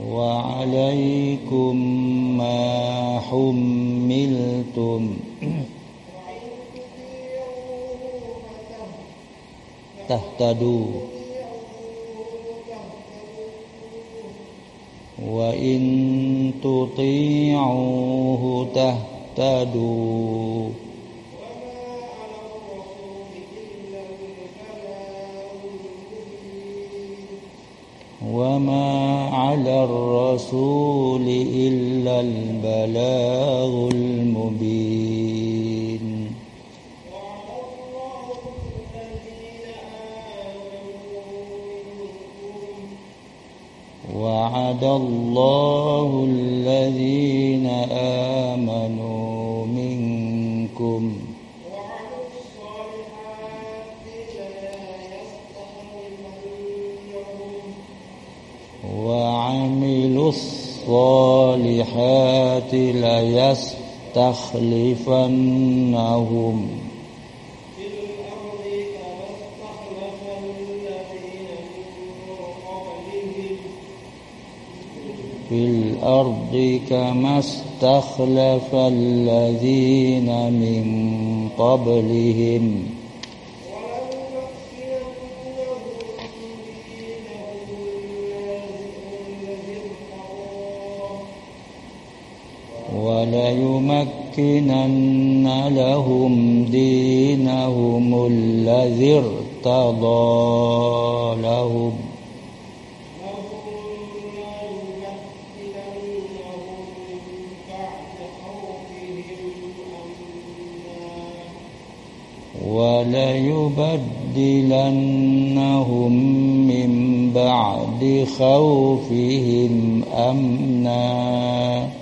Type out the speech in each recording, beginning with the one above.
وعليكم ما حملتم. تهتدوا. وإن تطيعوه تهتدوا. وما على الرسول إلا البلاغ المبين وعد الله الذين آمنوا منكم وعملوا الصالحات ليستخلفنهم. في الأرض كما استخلف الذين من قبلهم. وليمكنن لهم دينهم الذي ارتضى لهم وليبدلنهم من بعد خوفهم أمنا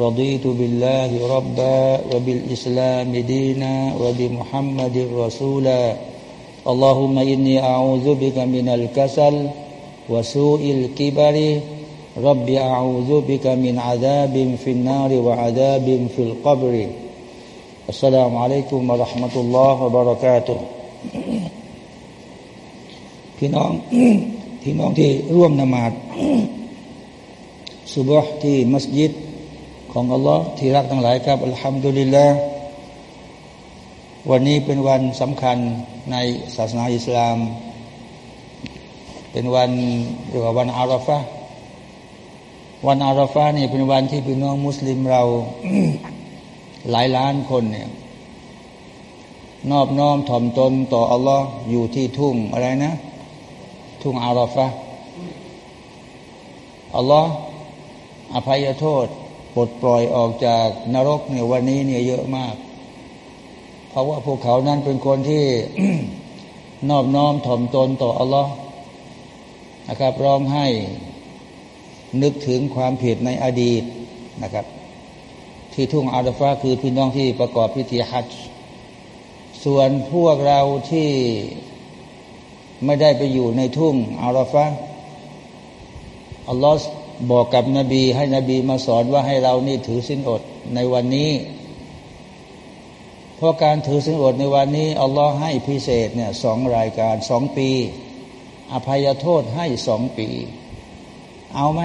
رضيت بالله ربا وبالإسلام دينا وبمحمد رسولا اللهم إني أعوذ بك من الكسل وسوء الكبر رب أعوذ بك من عذاب في النار وعذاب في القبر السلام عليكم ورحمة الله وبركاته พี่น้องพี่น้องที่ร่วมนมาดสุบฮ์ที่มัสยิด ของอัลลอฮ์ที่รักทั้งหลายครับอัลฮัมดุลิลละวันนี้เป็นวันสำคัญในศาสนาอิสลาม เป็นวันเรียกว่าวันอาราฟะวันอาราฟะนี่เป็นวันที่พี่น้องมุสลิมเราหลายล้านคนเนี่ยนอบน้อมถ่อมตนต่ออัลลอฮ์อยู่ที่ทุ่งอะไรนะ ทุ่งอาราฟะอัลลอฮ์อภัยโทษ ปลดปล่อยออกจากนรกเนี่ยวันนี้เนี่ยเยอะมาก เพราะว่าพวกเขานั้นเป็นคนที่นอบน้อมถ่อมตนต่ออัลลอฮ์นะครับร้องให้นึกถึงความผิดในอดีตนะครับ ที่ทุ่งอาราฟาคือพี่น้องที่ประกอบพิธีฮัจจ์ส่วนพวกเราที่ไม่ได้ไปอยู่ในทุ่งอาราฟาอัลลอฮ์ บอกกับนบีให้นบีมาสอนว่าให้เรานี่ถือสินอดในวันนี้ เพราะการถือสินอดในวันนี้อัลลอฮ์ให้พิเศษเนี่ยสองรายการสองปี อภัยโทษให้สองปี เอาไหม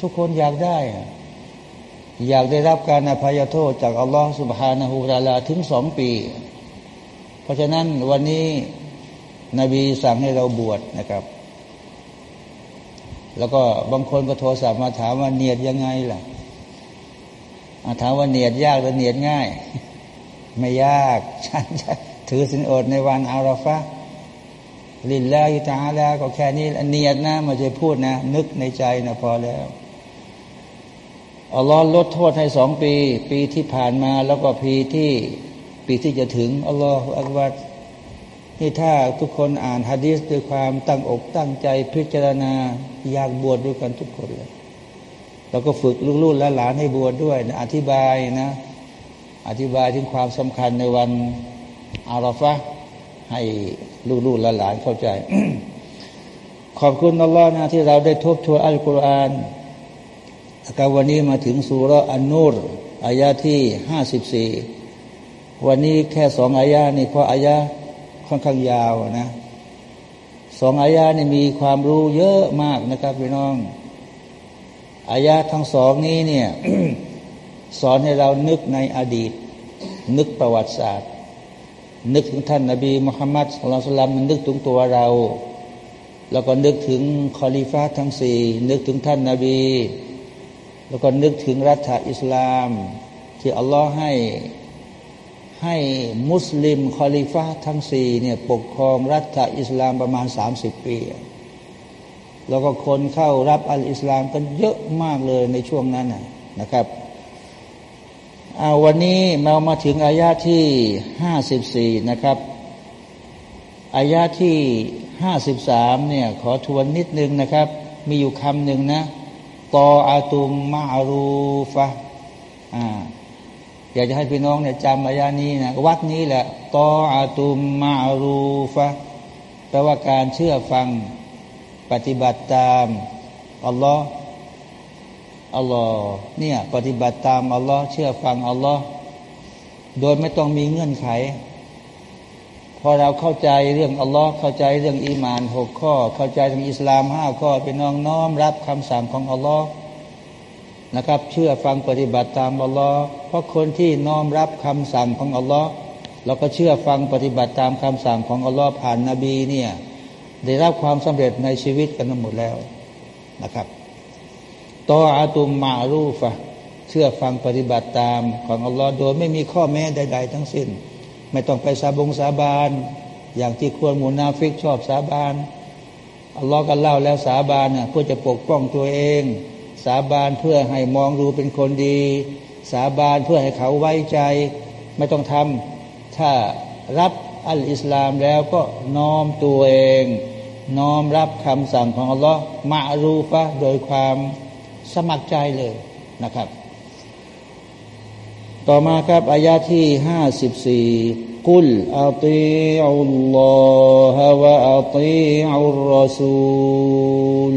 ทุกคนอยากได้ อยากได้รับการอภัยโทษจากอัลลอฮ์สุบฮานาหูราลาถึงสองปี เพราะฉะนั้นวันนี้นบีสั่งให้เราบวชนะครับ แล้วก็บางคนก็โทรศัพท์มาถามว่าเนียดยังไงล่ะถามว่าเนียดยากหรือเนียดง่าย ไม่ยากฉันจะถือสินอดในวันอาราฟะลินแล้วยุตาแล้วก็แค่นี้เนียดนะมาจะพูดนะ นึกในใจนะพอแล้วอัลลอฮ์ลดโทษให้สองปี ปีที่ผ่านมาแล้วก็ปีที่ปีที่จะถึงอัลลอฮฺอักบัด นี่ถ้าทุกคนอ่านฮะดีษด้วยความตั้งอกตั้งใจพิจารณาอยากบวชด้วยกันทุกคนเลยเราก็ฝึกลูกๆและหลานให้บวชดด้วยนะอธิบายนะ อธิบายถึงความสำคัญในวันอาราฟะให้ลูกๆและหลานเข้าใจ ขอบคุณอัลลอฮ์นะที่เราได้ทบทวนอัลกุรอานการวันนี้มาถึงสุรอันนูรอายาที่ห้าสิบสี่วันนี้แค่สองอายานี่เพราะอายา ค่อนข้างยาวนะสองอายานี่มีความรู้เยอะมากนะครับพี่น้อง อายาทั้งสองนี้เนี่ยสอนให้เรานึกในอดีต นึกประวัติศาสตร์ นึกถึงท่านนาบีมุฮัมมัดصلى الله عليه وسلمนึกถึงตัวเรา แล้วก็นึกถึงคอลิฟ้าทั้งสี่นึกถึงท่านนาบี แล้วก็นึกถึงรัฐอิสลาม ที่อัลลอฮ์ให้ ให้มุสลิมคอลิฟ้าทั้งสี่เนี่ยปกครองรัฐอิสลามประมาณสามสิบปี แล้วก็คนเข้ารับอัลอิสลามกันเยอะมากเลยในช่วงนั้นนะครับเอาวันนี้เรามาถึงอายาที่ห้าสิบสี่นะครับ อายาที่ห้าสิบสามเนี่ยขอทวนนิดนึงนะครับ มีอยู่คำหนึ่งนะตออาตุมมาอารูฟะอ่า อยากจะให้พี่น้องเนี่ยจำอายานี้นะวัดนี้แหละตออาตุมมารูฟะแปลว่าการเชื่อฟังปฏิบัติตามอัลลอฮ์อัลลอฮ์เนี่ยปฏิบัติตามอัลลอฮ์เชื่อฟังอัลลอฮ์โดยไม่ต้องมีเงื่อนไข พอเราเข้าใจเรื่องอัลลอฮ์เข้าใจเรื่องอีมานหกข้อ เข้าใจเรื่องอิสลามห้าข้อเป็นน้องน้อมรับคำสั่งของอัลลอฮ์ นะครับ เชื่อฟังปฏิบัติตามอัลลอฮ์เพราะคนที่น้อมรับคำสั่งของอัลลอฮ์เราก็เชื่อฟังปฏิบัติตามคำสั่งของอัลลอฮ์ผ่านนาบีเนี่ยได้รับความสำเร็จในชีวิตกันหมดแล้วนะครับตออาตุมมารูฟะเชื่อฟังปฏิบัติตามของอัลลอฮ์โดยไม่มีข้อแม้ใด ๆ ทั้งสิ้น ไม่ต้องไปสาบงสาบาน อย่างที่ควรมูนาฟิกชอบสาบานอัลลอฮ์ก็เล่าแล้วสาบานเนี่ยเพื่อจะปกป้องตัวเอง สาบานเพื่อให้มองดูเป็นคนดี สาบานเพื่อให้เขาไว้ใจ ไม่ต้องทำถ้ารับอัลอิสลามแล้วก็น้อมตัวเอง น้อมรับคำสั่งของอัลลอฮ์มารูฟะโดยความสมัครใจเลยนะครับ ต่อมาครับอายาที่ห้าสิบสี่กุลอัติอัลลอฮะวะอัติอัลรอซูล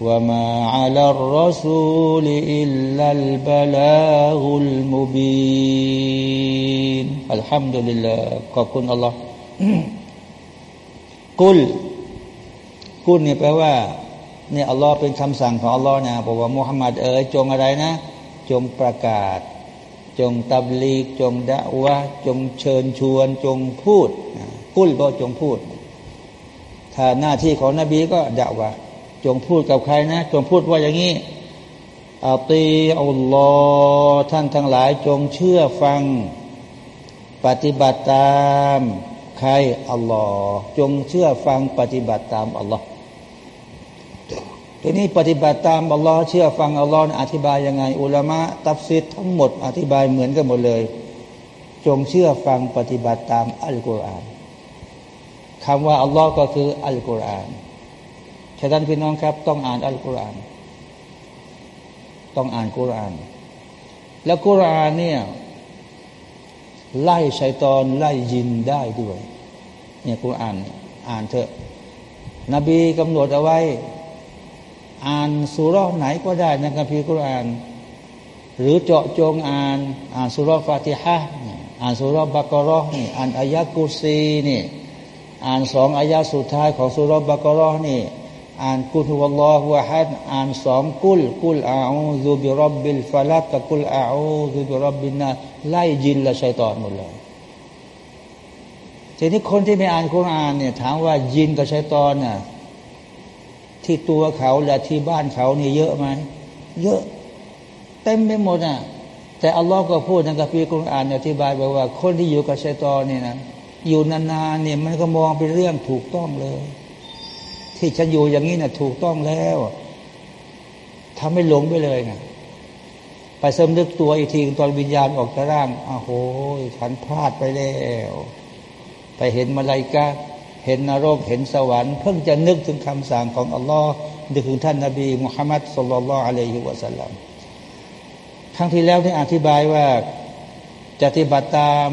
وما على الرسول إلا البلاغ المبين الحمد لله ขอบคุณอัลลอฮ์กุลกุลเนี่ยแปลว่า เนี่ยอัลลอฮ์เป็นคำสั่งของอัลลอฮ์นะบอกว่ามุฮัมมัดเอ๋ยจงอะไรนะ จงประกาศ จงตับลีกจงดะวะจงเชิญชวน จงพูดกุลก็จงพูด ถ้าหน้าที่ของนบีก็ดะวะ จงพูดกับใครนะ จงพูดว่าอย่างนี้อัตีอัลลอฮ์ท่านทั้งหลายจงเชื่อฟัง ปฏิบัติตามใครอัลลอฮ์จงเชื่อฟังปฏิบัติตามอัลลอฮ์ทีนี้ปฏิบัติตามอัลลอฮ์เชื่อฟังอัลลอฮ์อธิบายยังไง อุลามะตัฟซิดทั้งหมดอธิบายเหมือนกันหมดเลย จงเชื่อฟังปฏิบัติตามอัลกุรอานคำว่าอัลลอฮ์ก็คืออัลกุรอาน ฉะนั้นพี่น้องครับ ต้องอ่านอัลกุรอาน ต้องอ่านกุรอาน แล้วกุรอานเนี่ยไล่ชัยตอนไล่ยินได้ด้วย เนี่ยกุรอานอ่านเถอะ นบีกำหนดเอาไว้ อ่านสุรไหนก็ได้ในคัมภีร์กุรอาน หรือเจาะจงอ่าน อ่านสุรฟาติฮะอ่านสุรบักรอนี่อ่านอายะกุซีนี่อ่านสองอายะสุดท้ายของสุรบักรอนี่ อ่านกุลฮุวลลอฮุวะฮัดอ่านสองกุลกุลอาอูซุบิรับบิลฟาลักกับกุลอาอูซุบิรับบินนาไล่ยินและชัยตอนหมดเลยทีนี้คนที่ไม่อ่านคุรานเนี่ยถามว่ายินกับชัยตอนน่ะที่ตัวเขาและที่บ้านเขานี่เยอะไหมเยอะ เต็มไปหมดอะแต่อัลลอฮ์ก็พูดในกัมภีร์คุรานอธิบายบอกว่า คนที่อยู่กับชัยตอนนี่ยนะอยู่นานๆเนี่ยมันก็มองเป็นเรื่องถูกต้องเลย ที่ฉันอยู่อย่างนี้นะ่ะถูกต้องแล้วทำให้หลงไปเลยนะไปเสริมนึกตัวอีกทีตอนวิญญาณออกจากร่างอ้โหฉันพลาดไปแล้ว ไปเห็นมาลายกาเห็นนรกเห็นสวรรค์ เพิ่งจะนึกถึงคำสั่งของอัลลอฮ์นึกถึงท่านนาบีมุฮัมมัดสุลลัลอะลัยฮิวะสัลลัมครั้งที่แล้วที่อธิบายว่าจะปฏิบัติตาม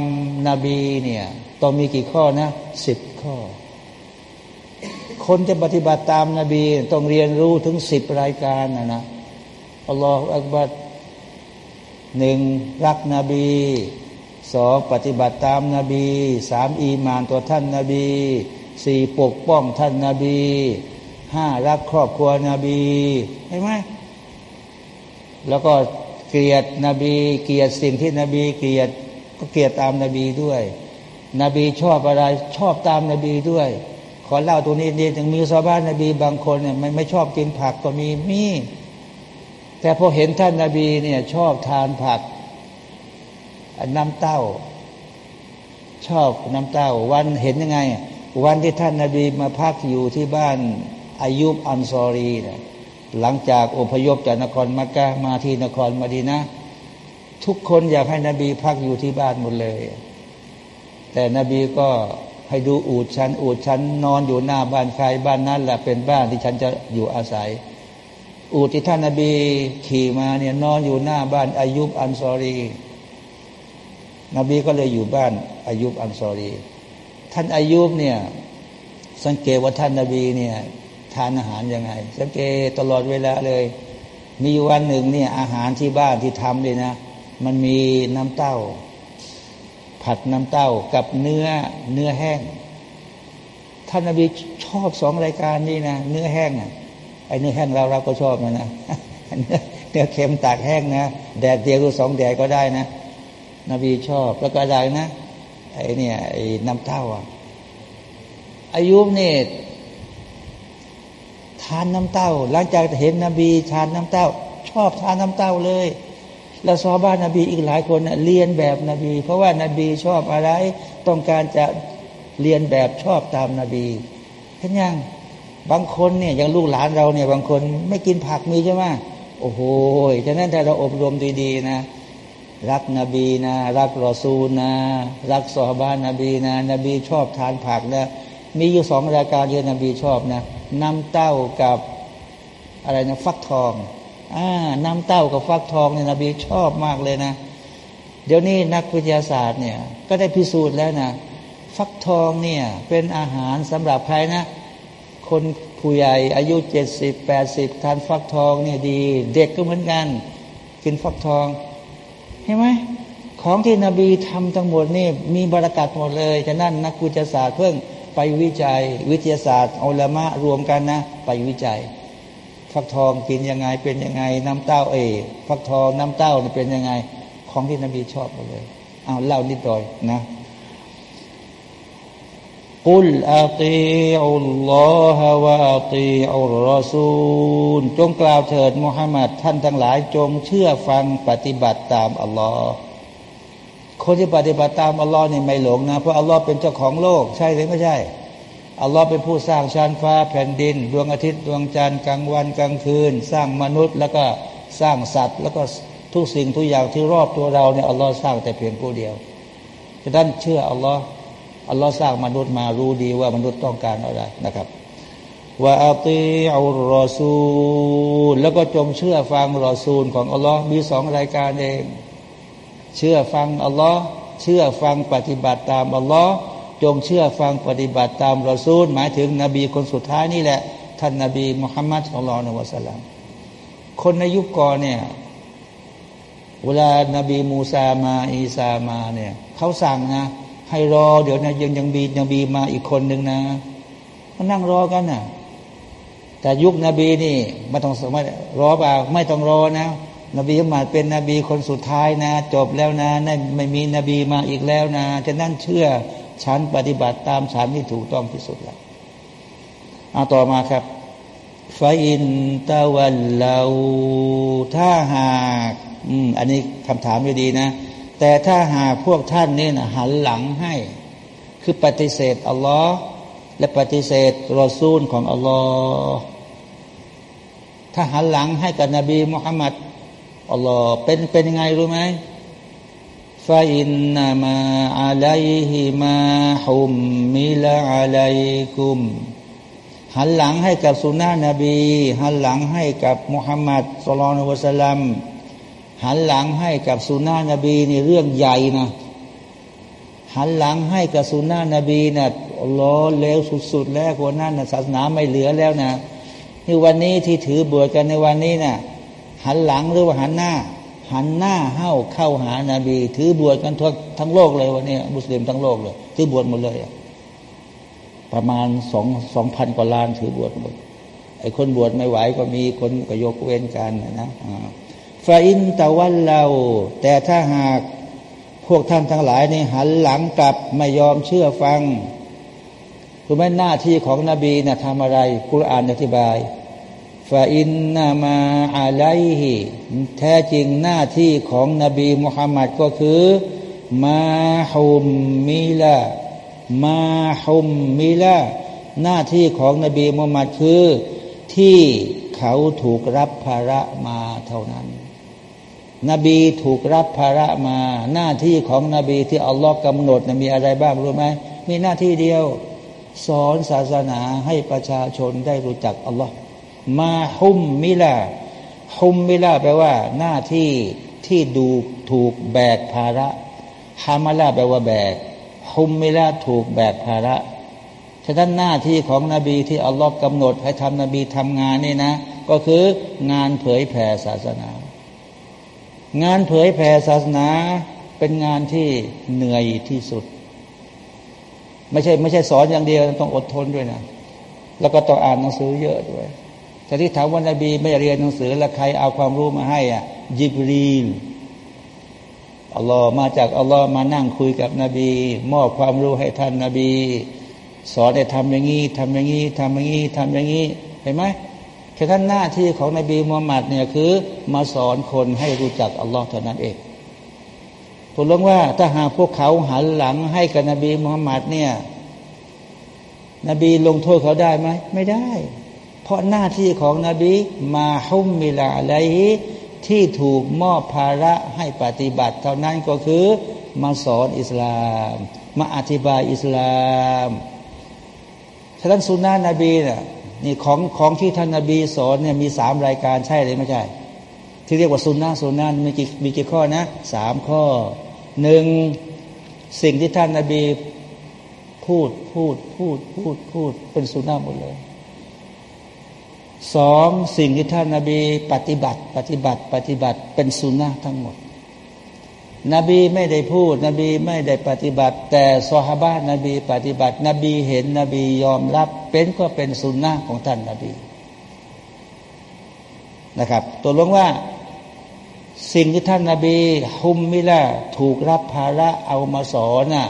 นาบีเนี่ยต้องมีกี่ข้อนะสิบข้อ คนจะปฏิบัติตามนาบี ต้องเรียนรู้ถึงสิบรายการนะนะอัลลอฮฺอักบัดหนึ่งรักนบีสองปฏิบัติตามนาบีสามอีมานตัวท่านนาบีสี่ปกป้องท่านนาบีห้ารักครอบครัวนาบีเห็นไหมแล้วก็เกลียดนบี เกลียดสิ่งที่นบีเกลียดก็เกลียดตามนาบีด้วย นบีชอบอะไรชอบตามนาบีด้วย ขอเล่าตัวนี้นี่ยังมีชาวบ้านนบีบางคนเนี่ยไม่ไม่ชอบกินผักก็มีมี แต่พอเห็นท่านนาบีเนี่ยชอบทานผักน้ำเต้า ชอบน้ำเต้า วันเห็นยังไง วันที่ท่านนาบีมาพักอยู่ที่บ้านอายุบอันซอรีนะหลังจากอพยพจากนครมักกะมาที่นครมาดีนะทุกคนอยากให้นบีพักอยู่ที่บ้านหมดเลย แต่นบีก็ ให้ดูอูดฉัน อูดฉันนอนอยู่หน้าบ้านใครบ้านนั้นแหละเป็นบ้านที่ฉันจะอยู่อาศัย อูดที่ท่านนาบีขี่มาเนี่ยนอนอยู่หน้าบ้านอายุบอันซอรี นบีก็เลยอยู่บ้านอายุบอันซอรี ท่านอายุบเนี่ยสังเกตว่าท่านนาบีเนี่ยทานอาหารยังไง สังเกตตลอดเวลาเลย มีวันหนึ่งเนี่ยอาหารที่บ้านที่ทำเลยนะ มันมีน้ำเต้า ผัดน้ำเต้ากับเนื้อเนื้อแห้งท่านนบีชอบสองรายการนี้นะเนื้อแห้งอะไอ้เนื้อแห้งเราเราก็ชอบนะนะเนื้อเนื้อเค็มตากแห้งนะแดดเดียวหรือสองแดดก็ได้นะ นบีชอบแล้วก็ได้นะไอ้เนี่ยไอ้น้ำเต้าอะอายุเนี่ยทานน้ำเต้า หลังจากเห็นนบีทานน้ำเต้า ชอบทานน้ำเต้าเลย แล้วซอบ้านนบีอีกหลายคนเรียนแบบนบี เพราะว่านบีชอบอะไร ต้องการจะเรียนแบบชอบตามนาบีเห็นยังบางคนเนี่ยอย่างลูกหลานเราเนี่ยบางคนไม่กินผักมีใช่ไหมโอ้โหฉะนั้นถ้าเราอบรมดีๆนะรักนบีนะ รักรอซูลนะ รักซอบ้านนบีนะ นบีชอบทานผักนะ มีอยู่สองรายการที่นบีชอบนะน้ำเต้ากับอะไรนะฟักทอง น้ำเต้ากับฟักทองเนี่ยนบีชอบมากเลยนะ เดี๋ยวนี้นักวิทยาศาสตร์เนี่ย ก็ได้พิสูจน์แล้วนะ ฟักทองเนี่ย เป็นอาหารสำหรับใครนะ คนผู้ใหญ่อายุเจ็ดสิบแปดสิบทานฟักทองเนี่ยดี เด็กก็เหมือนกัน กินฟักทองเห็นไหมของที่นบีทำทั้งหมดนี่มีบรารักัดหมดเลยฉะนั้นนักวิทยาศาสตร์เพิ่งไปวิจัยวิทยาศาสตร์อัลมะรวมกันนะ ไปวิจัย ฟักทองกินยังไงเป็นยังไง น้ำเต้าเอฟักทองน้ำเต้าเป็นยังไง ของที่นบีชอบหมดเลยเอาเล่านิดหน่อยนะกุลอาตีอุลลอฮวะอาตีอุลรอซูลจงกล่าวเถิดมุฮัมมัดท่านทั้งหลาย จงเชื่อฟังปฏิบัติตามอัลลอฮ์คนที่ปฏิบัติตามอัลลอฮ์นี่ไม่หลงนะเพราะอัลลอฮ์เป็นเจ้าของโลก ใช่หรือไม่ใช่ อัลลอฮ์เป็นผู้สร้างชั้นฟ้าแผ่นดิน ดวงอาทิตย์ดวงจันทร์กลางวันกลางคืน สร้างมนุษย์ แล้วก็สร้างสัตว์ แล้วก็ทุกสิ่งทุกอย่างที่รอบตัวเราเนี่ยอัลลอฮ์สร้างแต่เพียงผู้เดียวฉะนั้นเชื่ออัลลอฮ์อัลลอฮ์สร้างมนุษย์มารู้ดีว่ามนุษย์ต้องการอะไรนะครับว่าอัติอัลรอซูลแล้วก็จงเชื่อฟังรอซูลของอัลลอฮ์มีสองรายการเอง เชื่อฟังอัลลอฮ์เชื่อฟังปฏิบัติตามอัลลอฮ์ จงเชื่อฟังปฏิบัติตามรอซูล หมายถึงนบีคนสุดท้ายนี่แหละ ท่านนบีมุฮัมมัดอัลลอฮ์นวะสัลลัมคนในยุคก่อนเนี่ยเวลานบีมูซามาอีซามาเนี่ยเขาสั่งนะ ให้รอเดี๋ยวนะยังยังบียังบีมาอีกคนหนึ่งนะมานั่งรอกันนะแต่ยุคนบีนี่ไม่ต้องไม่รอเปล่าไม่ต้องรอนะ นบีมาเป็นนบีคนสุดท้ายนะ จบแล้วนะไม่มีนบีมาอีกแล้วนะจะนั่นเชื่อ ฉันปฏิบัติตามฉันที่ถูกต้องที่สุดแล้วเอาต่อมาครับฟาอินตะวันเราถ้าหากอืมอันนี้คำถามไม่ดีนะ แต่ถ้าหากพวกท่านนี่นะหันหลังให้ คือปฏิเสธอัลลอฮ์และปฏิเสธรอซูลของอัลลอฮ์ถ้าหันหลังให้กับนบีมุฮัมมัดอัลลอฮ์เป็นเป็นยังไงรู้ไหม ฟาอินนามาอะลัยฮิมาฮุมมิลาอะลัยกุมหันหลังให้กับสุนนะนบี หันหลังให้กับมุฮัมมัดสุลลัลวะสัลลัมหันหลังให้กับสุนานะบีนี่เรื่องใหญ่นะหันหลังให้กับสุนานะบีนะ่ะล้อเลวสุดๆแล้วคนนั้นนะศาสนาไม่เหลือแล้วนะนี่วันนี้ที่ถือบวชกันในวันนี้นะ่ะหันหลังหรือว่าหันหน้า หันหน้าเข้าเข้าหานาบี ถือบวชกันทั่วทั้งโลกเลยวันนี้มุสลิมทั้งโลกเลยถือบวชหมดเลยประมาณสองสองพันกว่าล้านถือบวชหมดไอ้คนบวชไม่ไหวก็มีคนก็ยกเว้นกันนะอ่าฟาอินตะวันเรา แต่ถ้าหากพวกท่านทั้งหลายนี่หันหลังกลับไม่ยอมเชื่อฟังคือแม่หน้าที่ของนบีนะ่ะทำอะไรกุรอานอธิบาย ฟาอินนามาอะไลฮิแท้จริงหน้าที่ของนบีมุฮัมมัดก็คือ มาฮุมมิลามาฮุมมิลาหน้าที่ของนบีมุฮัมมัดคือ ที่เขาถูกรับภาระมาเท่านั้น นบีถูกรับภาระมา หน้าที่ของนบีที่อัลลอฮ์กำหนดมีอะไรบ้างรู้ไหมมีหน้าที่เดียว สอนศาสนาให้ประชาชนได้รู้จักอัลลอฮ์ มาฮุมมิลาฮุมมิลาแปลว่า หน้าที่ที่ดูถูกแบกภาระฮามาลาแปลว่าแบกฮุมมิลาถูกแบกภาระฉะนั้นหน้าที่ของนบีที่อัลลอฮ์กำหนดให้ทำนบีทำงานนี่นะ ก็คืองานเผยแผ่ศาสนา งานเผยแผ่ศาสนาเป็นงานที่เหนื่อยที่สุด ไม่ใช่ไม่ใช่สอนอย่างเดียวต้องอดทนด้วยนะ แล้วก็ต้องอ่านหนังสือเยอะด้วย แต่ที่ถามว่านบีไม่เรียนหนังสือแล้วใครเอาความรู้มาให้อะยิบรีลอัลลอฮ์มาจากอัลลอฮ์มานั่งคุยกับนบี มอบความรู้ให้ท่านนาบี สอนให้ทำอย่างนี้ทำอย่างนี้ทำอย่างนี้ทำอย่างนี้เห็นไหมแค่ท่านหน้าที่ของนบีมูฮัมมัดเนี่ยคือ มาสอนคนให้รู้จักอัลลอฮ์เท่านั้นเองถูกลงว่าถ้าหากพวกเขาหันหลังให้กับนบีมูฮัมมัดเนี่ยนบีลงโทษเขาได้ไหมไม่ได้ เพราะหน้าที่ของนบีมาฮุมมิลาอะไรที่ถูกมอบภาระให้ปฏิบัติ เท่านั้นก็คือมาสอนอิสลาม มาอธิบายอิสลามฉะนั้นสุนนะนบีนี่ยนี่ของของที่ท่านนบีสอนเนี่ยมีสามรายการใช่หรือไม่ใช่ ที่เรียกว่าสุนนะสุนนะมีกี่มีกี่ข้อนะสามข้อหนึ่งสิ่งที่ท่านนบีพูดพูดพูดพูดพูดเป็นสุนนะหมดเลย สองสิ่งที่ท่านนาบีปฏิบัติ ปฏิบัติ ปฏิบัติเป็นสุนนะทั้งหมด นบีไม่ได้พูด นบีไม่ได้ปฏิบัติ แต่ซอฮาบะนบีปฏิบัติ นบีเห็นนบียอมรับ เป็นก็เป็นสุนนะของท่านนบีนะครับตัวลงว่าสิ่งที่ท่านนาบีฮุมมิละถูกรับภาระเอามาสอนน่ะ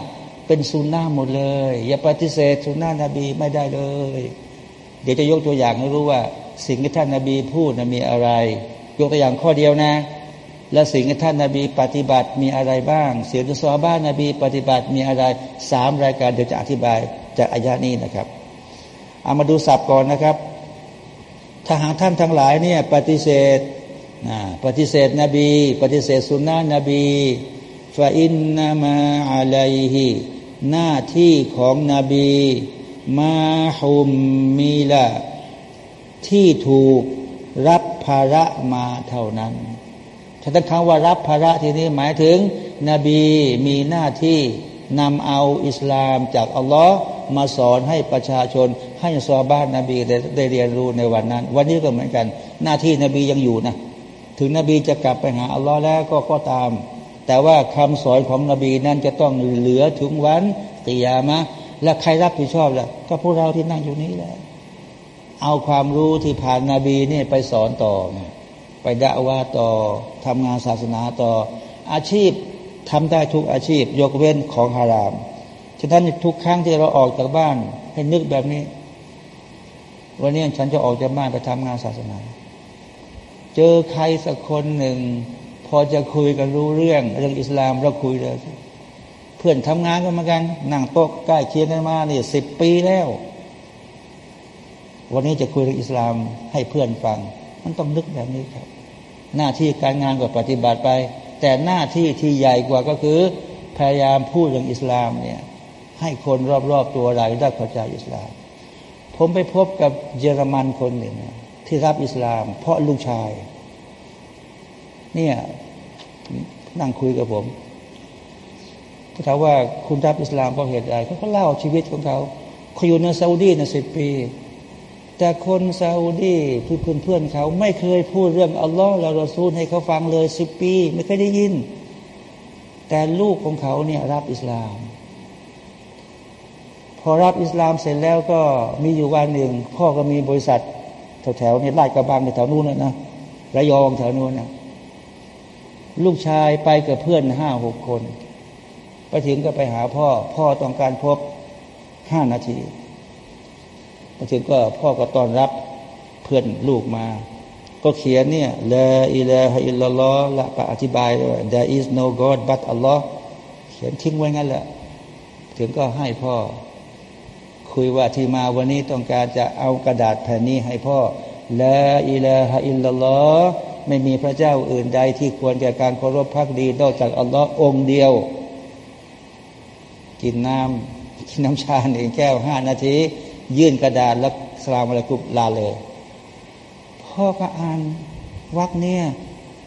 เป็นสุนนะหมดเลย อย่าปฏิเสธสุนนะนบีไม่ได้เลย เดี๋ยวจะยกตัวอย่างให้รู้ว่า สิ่งที่ท่านนาบีพูดนะมีอะไร ยกตัวอย่างข้อเดียวนะ และสิ่งที่ท่านนาบีปฏิบัติมีอะไรบ้าง เสียงที่ซอบ้านนบีปฏิบัติมีอะไรสามรายการเดี๋ยวจะอธิบายจากอายานี้นะครับเอามาดูสับก่อนนะครับถ้าหากท่านทั้งหลายเนี่ยปฏิเสธปฏิเสธนบี ปฏิเสธสุนนะนบีฟาอินนามาอะลัยฮิหน้าที่ของนบี มาฮุมมีละที่ถูกรับภาระมาเท่านั้นถ้าตั้งคำว่ารับภาระที่นี้หมายถึง นบีมีหน้าที่นำเอาอิสลามจากอัลลอฮ์มาสอนให้ประชาชน ให้ซอบ้านนบีได้เรียนรู้ในวันนั้น วันนี้ก็เหมือนกัน หน้าที่นบียังอยู่นะถึงนบีจะกลับไปหาอัลลอฮ์แล้วก็ก็ตาม แต่ว่าคำสอนของนบีนั้นจะต้องเหลือถึงวันกิยามะ และใครรับผิดชอบล่ะ ก็พวกเราที่นั่งอยู่นี้แหละเอาความรู้ที่ผ่านนาบีนี่ไปสอนต่อ ไปด่าว่าต่อทำงานศาสนาต่อ อาชีพทำได้ทุกอาชีพ ยกเว้นของฮารามฉะนั้นทุกครั้งที่เราออกจากบ้าน ให้นึกแบบนี้ วันนี้ฉันจะออกจากบ้านไปทำงานศาสนา เจอใครสักคนหนึ่ง พอจะคุยกันรู้เรื่องเรื่องอิสลามเราคุยเลย เพื่อนทำงานกันมากัน นั่งโต๊ะใกล้เคียงกันมาเนี่ยสิบปีแล้ว วันนี้จะคุยเรื่องอิสลามให้เพื่อนฟัง มันต้องนึกแบบนี้ครับ หน้าที่การงานก็ปฏิบัติไป แต่หน้าที่ที่ใหญ่กว่าก็คือ พยายามพูดเรื่องอิสลามเนี่ยให้คนรอบๆตัวเราได้เข้าใจอิสลาม ผมไปพบกับเยอรมันคนหนึ่งที่รับอิสลาม เพราะลูกชาย เนี่ยนั่งคุยกับผม ถามว่าคุณรับอิสลามเพราะเหตุใดเขาก็เล่าชีวิตของเขาเขาอยู่ในซาอุดีนะสิบปี แต่คนซาอุดีเพื่อนเพื่อนเขาไม่เคยพูดเรื่องอัลลอฮ์และรอซูลให้เขาฟังเลยสิบปี ไม่เคยได้ยิน แต่ลูกของเขาเนี่ยรับอิสลาม พอรับอิสลามเสร็จแล้วก็มีอยู่วันหนึ่ง พ่อก็มีบริษัทแถวๆนี่ไล่กระบังแถวนู้นนะนะระยองแถวนู้นนะลูกชายไปกับเพื่อนห้าหกคน ไปถึงก็ไปหาพ่อ พ่อต้องการพบห้านาทีไปถึงก็พ่อก็ต้อนรับเพื่อนลูกมา ก็เขียนเนี่ยละอิละฮอิลลอฮ์ละปะอธิบายว่า there is no God but Allah เขียนทิ้งไว้งั้นแหละ ถึงก็ให้พ่อ คุยว่าที่มาวันนี้ต้องการจะเอากระดาษแผ่นนี้ให้พ่อละอิละฮะอิลลัลลอไม่มีพระเจ้าอื่นใดที่ควรแก่การเคารพพักดีนอกจากอัลลอฮ์องเดียว กินน้ำกินน้ำชาหนึ่งแก้วห้านาที ยื่นกระดาษแล้วสลามอะไรกุบลาเลยพ่อก็อ่านวักเนี่ย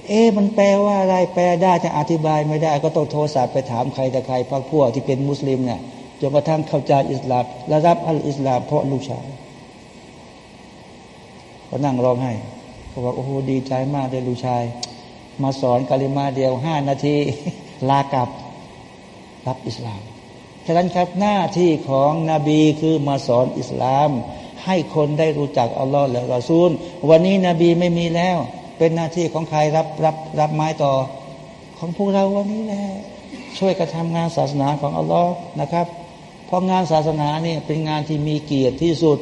เอ๊มันแปลว่าอะไรแปลได้จะอธิบายไม่ได้ ก็ต้องโทรศัพท์ไปถามใครแต่ใครพักพวกที่เป็นมุสลิมเนี่ยจนกระทั่งเข้าใจอิสลามและรับอัลอิสลามเพราะลูกชายก็นั่งร้องไห้เขาบอกโอ้โหดีใจมากเลยลูกชาย มาสอนกาลิมาเดียวห้านาทีลากลับรับอิสลาม ฉะนั้นครับหน้าที่ของนบีคือมาสอนอิสลาม ให้คนได้รู้จักอัลลอฮ์และรอซูล วันนี้นบีไม่มีแล้ว เป็นหน้าที่ของใครรับรับรับไม้ต่อ ของพวกเราวันนี้แหละช่วยกระทำงานศาสนาของอัลลอฮ์นะครับ เพราะงานศาสนาเนี่ยเป็นงานที่มีเกียรติที่สุด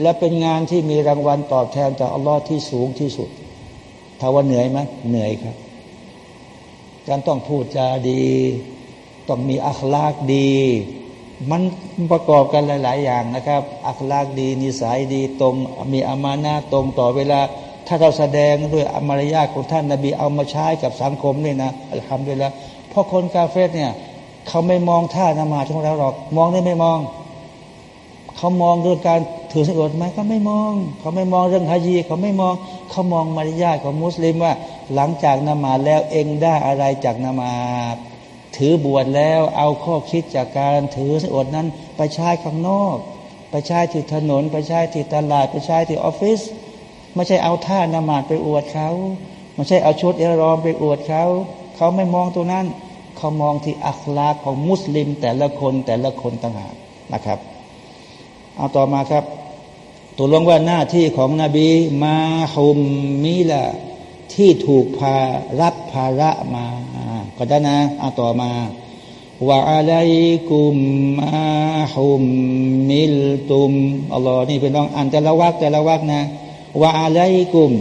และเป็นงานที่มีรางวัลตอบแทนจากอัลลอฮ์ที่สูงที่สุดถ้าว่าเหนื่อยไหมเหนื่อยครับการต้องพูดจาดี ต้องมีอัคลากดี มันประกอบกันหลาย ๆ อย่างนะครับ อัคลากดี นิสัยดีตรง มีอามานาตรงต่อเวลา ถ้าเราแสดงด้วยอมารยาของท่านนาบีเอามาใช้กับสังคมนี่นะทำด้วยแล้วเพราะคนกาเฟสเนี่ยเขาไม่มองท่านมาของเราหรอก มองได้ไม่มอง เขามองเรื่องการถือสินอดไหมก็ไม่มอง เขาไม่มองเรื่องฮายีเขาไม่มองเขามองมารยาทของมุสลิมว่า หลังจากนมาแล้วเองได้อะไรจากนมา ถือบวชแล้วเอาข้อคิดจากการถือสอดนั้น ไปใช้ข้างนอก ไปใช้ที่ถนน ไปใช้ที่ตลาด ไปใช้ที่ออฟฟิศไม่ใช่เอาท่านมาไปอวดเขาไม่ใช่เอาชุดเอรอมไปอวดเขา เขาไม่มองตัวนั้น เขามองที่อัคลาของมุสลิมแต่ละคนแต่ละคนต่างหากนะครับ เอาต่อมาครับตกลงว่าหน้าที่ของนบีมาฮุมมิละ ที่ถูกพารับภาระมาก็ได้นะเอาต่อมาว่าอะไรกุมมาฮุมมิลตุมอัลลอฮ์นี่เป็นน้องอ่านแต่ละวักแต่ละวักนะว่าอะไรกุม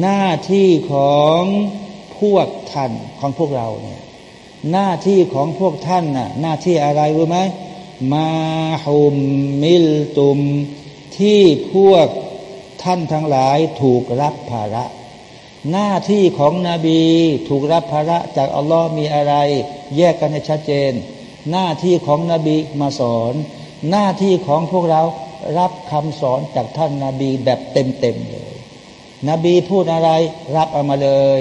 หน้าที่ของพวกท่านของพวกเราเนี่ยหน้าที่ของพวกท่านน่ะหน้าที่อะไรรู้ไหมมาฮุมมิลตุม ที่พวกท่านทั้งหลายถูกรับภาระ หน้าที่ของนบีถูกรับภาระจากอัลลอฮ์มีอะไร แยกกันให้ชัดเจน หน้าที่ของนบีมาสอน หน้าที่ของพวกเรารับคำสอนจากท่านนาบีแบบเต็มๆเลย นบีพูดอะไรรับเอามาเลย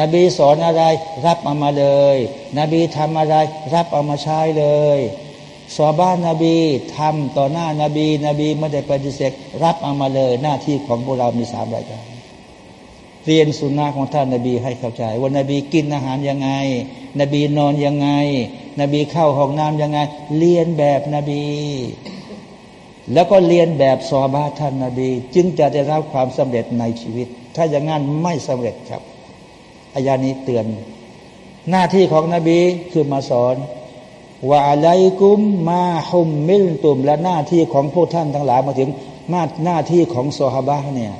นบีสอนอะไรรับเอามาเลย นบีทำอะไรรับเอามาใช้เลยสอบ้านนาบีทำต่อหน้านาบี นบีไม่ได้ปฏิเสธรับเอามาเลย หน้าที่ของพวกเรามีสามรายการ เรียนสุนนะของท่านนาบีให้เข้าใจ ว่านบีกินอาหารยังไง นบีนอนยังไง นบีเข้าห้องน้ำยังไง เรียนแบบนบี แล้วก็เรียนแบบซอบาท่านนาบี จึงจะได้รับความสำเร็จในชีวิต ถ้าอย่างนั้นไม่สำเร็จครับอายานี้เตือน หน้าที่ของนบีคือมาสอนว่าอะไรกุมมาฮุมมิลตุมและหน้าที่ของพวกท่านทั้งหลายมาถึงมาหน้าที่ของโซฮาบะเนี่ย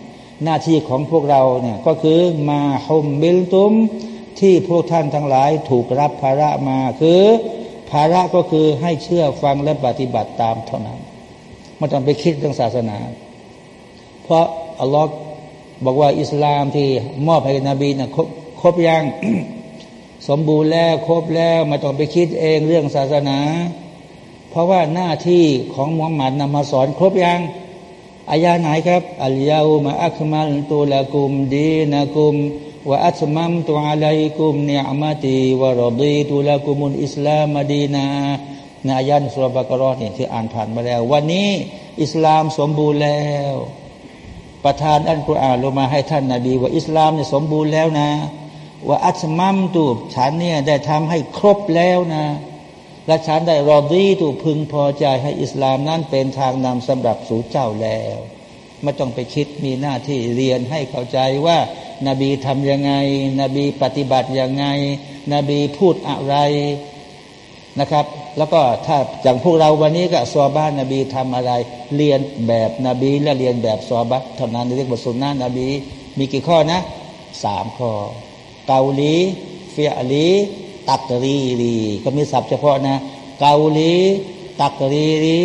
หน้าที่ของพวกเราเนี่ยก็คือมาฮุมมิลตุมที่พวกท่านทั้งหลายถูกรับภาระมาคือ ภาระก็คือให้เชื่อฟังและปฏิบัติตามเท่านั้นไม่ต้องไปคิดเรื่องศาสนา เพราะอัลลอฮ์บอกว่าอิสลามที่มอบให้นบีนะครบยังสมบูรณ์แล้วครบแล้วไม่ต้องไปคิดเองเรื่องศาสนา เพราะว่าหน้าที่ของมุฮัมมัดนำมาสอนครบยัง อายาไหนครับอัลยาอุมาอัคมัลตุลกุมดีนักุมว่าอัตมัมตุอาลัยกุมเนียมาตีวารดีตุลกุมุลอิสลามดีนาในอายันสุรบกรอดเนี่ยที่อ่านผ่านมาแล้ว วันนี้อิสลามสมบูรณ์แล้ว ประทานอันกุรอานลงมาให้ท่านนาบี ว่าอิสลามเนี่ยสมบูรณ์แล้วนะ ว่าอัตมัมตูฉันเนี่ยได้ทำให้ครบแล้วนะ และฉันได้รอดีตูพึงพอใจให้อิสลามนั้นเป็นทางนำสำหรับสู่เจ้าแล้วไม่ต้องไปคิดมีหน้าที่เรียนให้เข้าใจว่า นบีทำยังไง นบีปฏิบัติยังไง นบีพูดอะไรนะครับ แล้วก็ถ้าอย่างพวกเราวันนี้ก็ซอบ้านนบีทำอะไร เรียนแบบนบีและเรียนแบบซอบัตเท่านั้นเรียกบทสุนนะนบี มีกี่ข้อนะสามข้อเกาลีเฟียลี ตักรีรีก็มีศัพท์เฉพาะนะเกาลีตักรีรี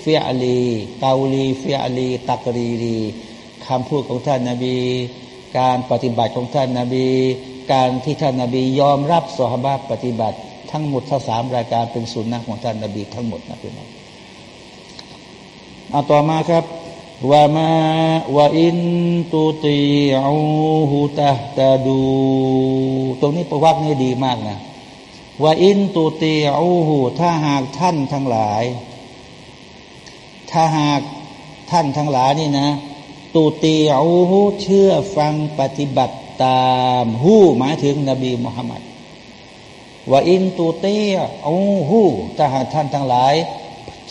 เฟียลีเกาลีเฟียลีตักรีรีคำพูดของท่านนาบี การปฏิบัติของท่านนาบี การที่ท่านนาบียอมรับสหบาปฏิบัติ ทั้งหมดทั้งสามรายการเป็นสุนนะของท่านนาบีทั้งหมดนะพี่น้องเอาต่อมาครับว่ามาว่าอินตุติอูหูตะตาดู ตรงนี้ประวัตินี่ดีมากนะ ว่าอินตุติอูหูถ้าหากท่านทั้งหลาย ถ้าหากท่านทั้งหลายนี่นะตุติอูหูเชื่อฟังปฏิบัติตามหูหมายถึงนบีมุฮัมมัดว่าอินตุติอูหูถ้าหากท่านทั้งหลาย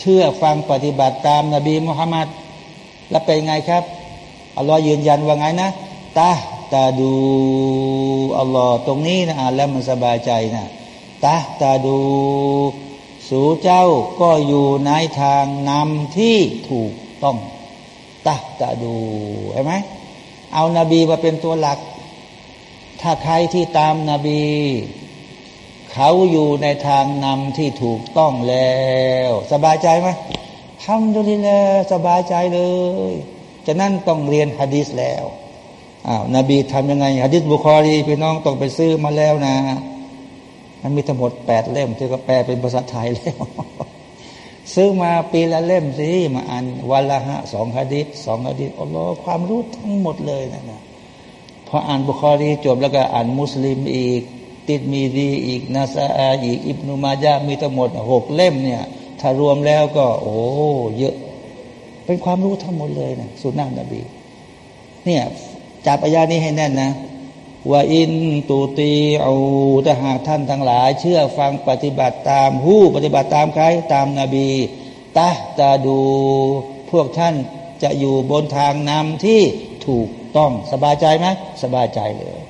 เชื่อฟังปฏิบัติตามนบีมุฮัมมัดแล้วเป็นไงครับอัลลอฮ์ยืนยันว่าไงนะตาตาดูอัลลอฮ์ตรงนี้นะอ่านแล้วมันสบายใจนะ ตาตาดู สู่เจ้าก็อยู่ในทางนำที่ถูกต้องตาตาดูเห็นไหมเอานาบีมาเป็นตัวหลัก ถ้าใครที่ตามนาบี เขาอยู่ในทางนำที่ถูกต้องแล้ว สบายใจไหมทำดุลิลสบายใจเลยจะนั่นต้องเรียนฮะดิษแล้วอ้าวนบีทำยังไงฮะดิษบุคอรีพี่น้องต้องไปซื้อมาแล้วนะ มันมีทั้งหมดแปดเล่มที่ก็แปลเป็นภาษาไทยแล้วซื้อมาปีละเล่มสิมาอ่านวันละฮะสองฮะดิษสองฮะดิษอัลลอฮ์ความรู้ทั้งหมดเลยนะนะพออ่านบุคอรีจบแล้วก็อ่านมุสลิมอีก ติดมีดีอีกนาซาอาอีก อิบนุมายามีทั้งหมดหกเล่มเนี่ย ถ้ารวมแล้วก็ โอ้เยอะ เป็นความรู้ทั้งหมดเลยนะสุนนะนบี เนี่ยจับอายานี้ให้แน่นนะ ว่าอินตูตีเอาถ้าหากท่านทั้งหลาย เชื่อฟังปฏิบัติตามหู้ปฏิบัติตามใครตามนาบีตาตาดู พวกท่านจะอยู่บนทางนำที่ถูกต้องสบายใจไหมสบายใจเลย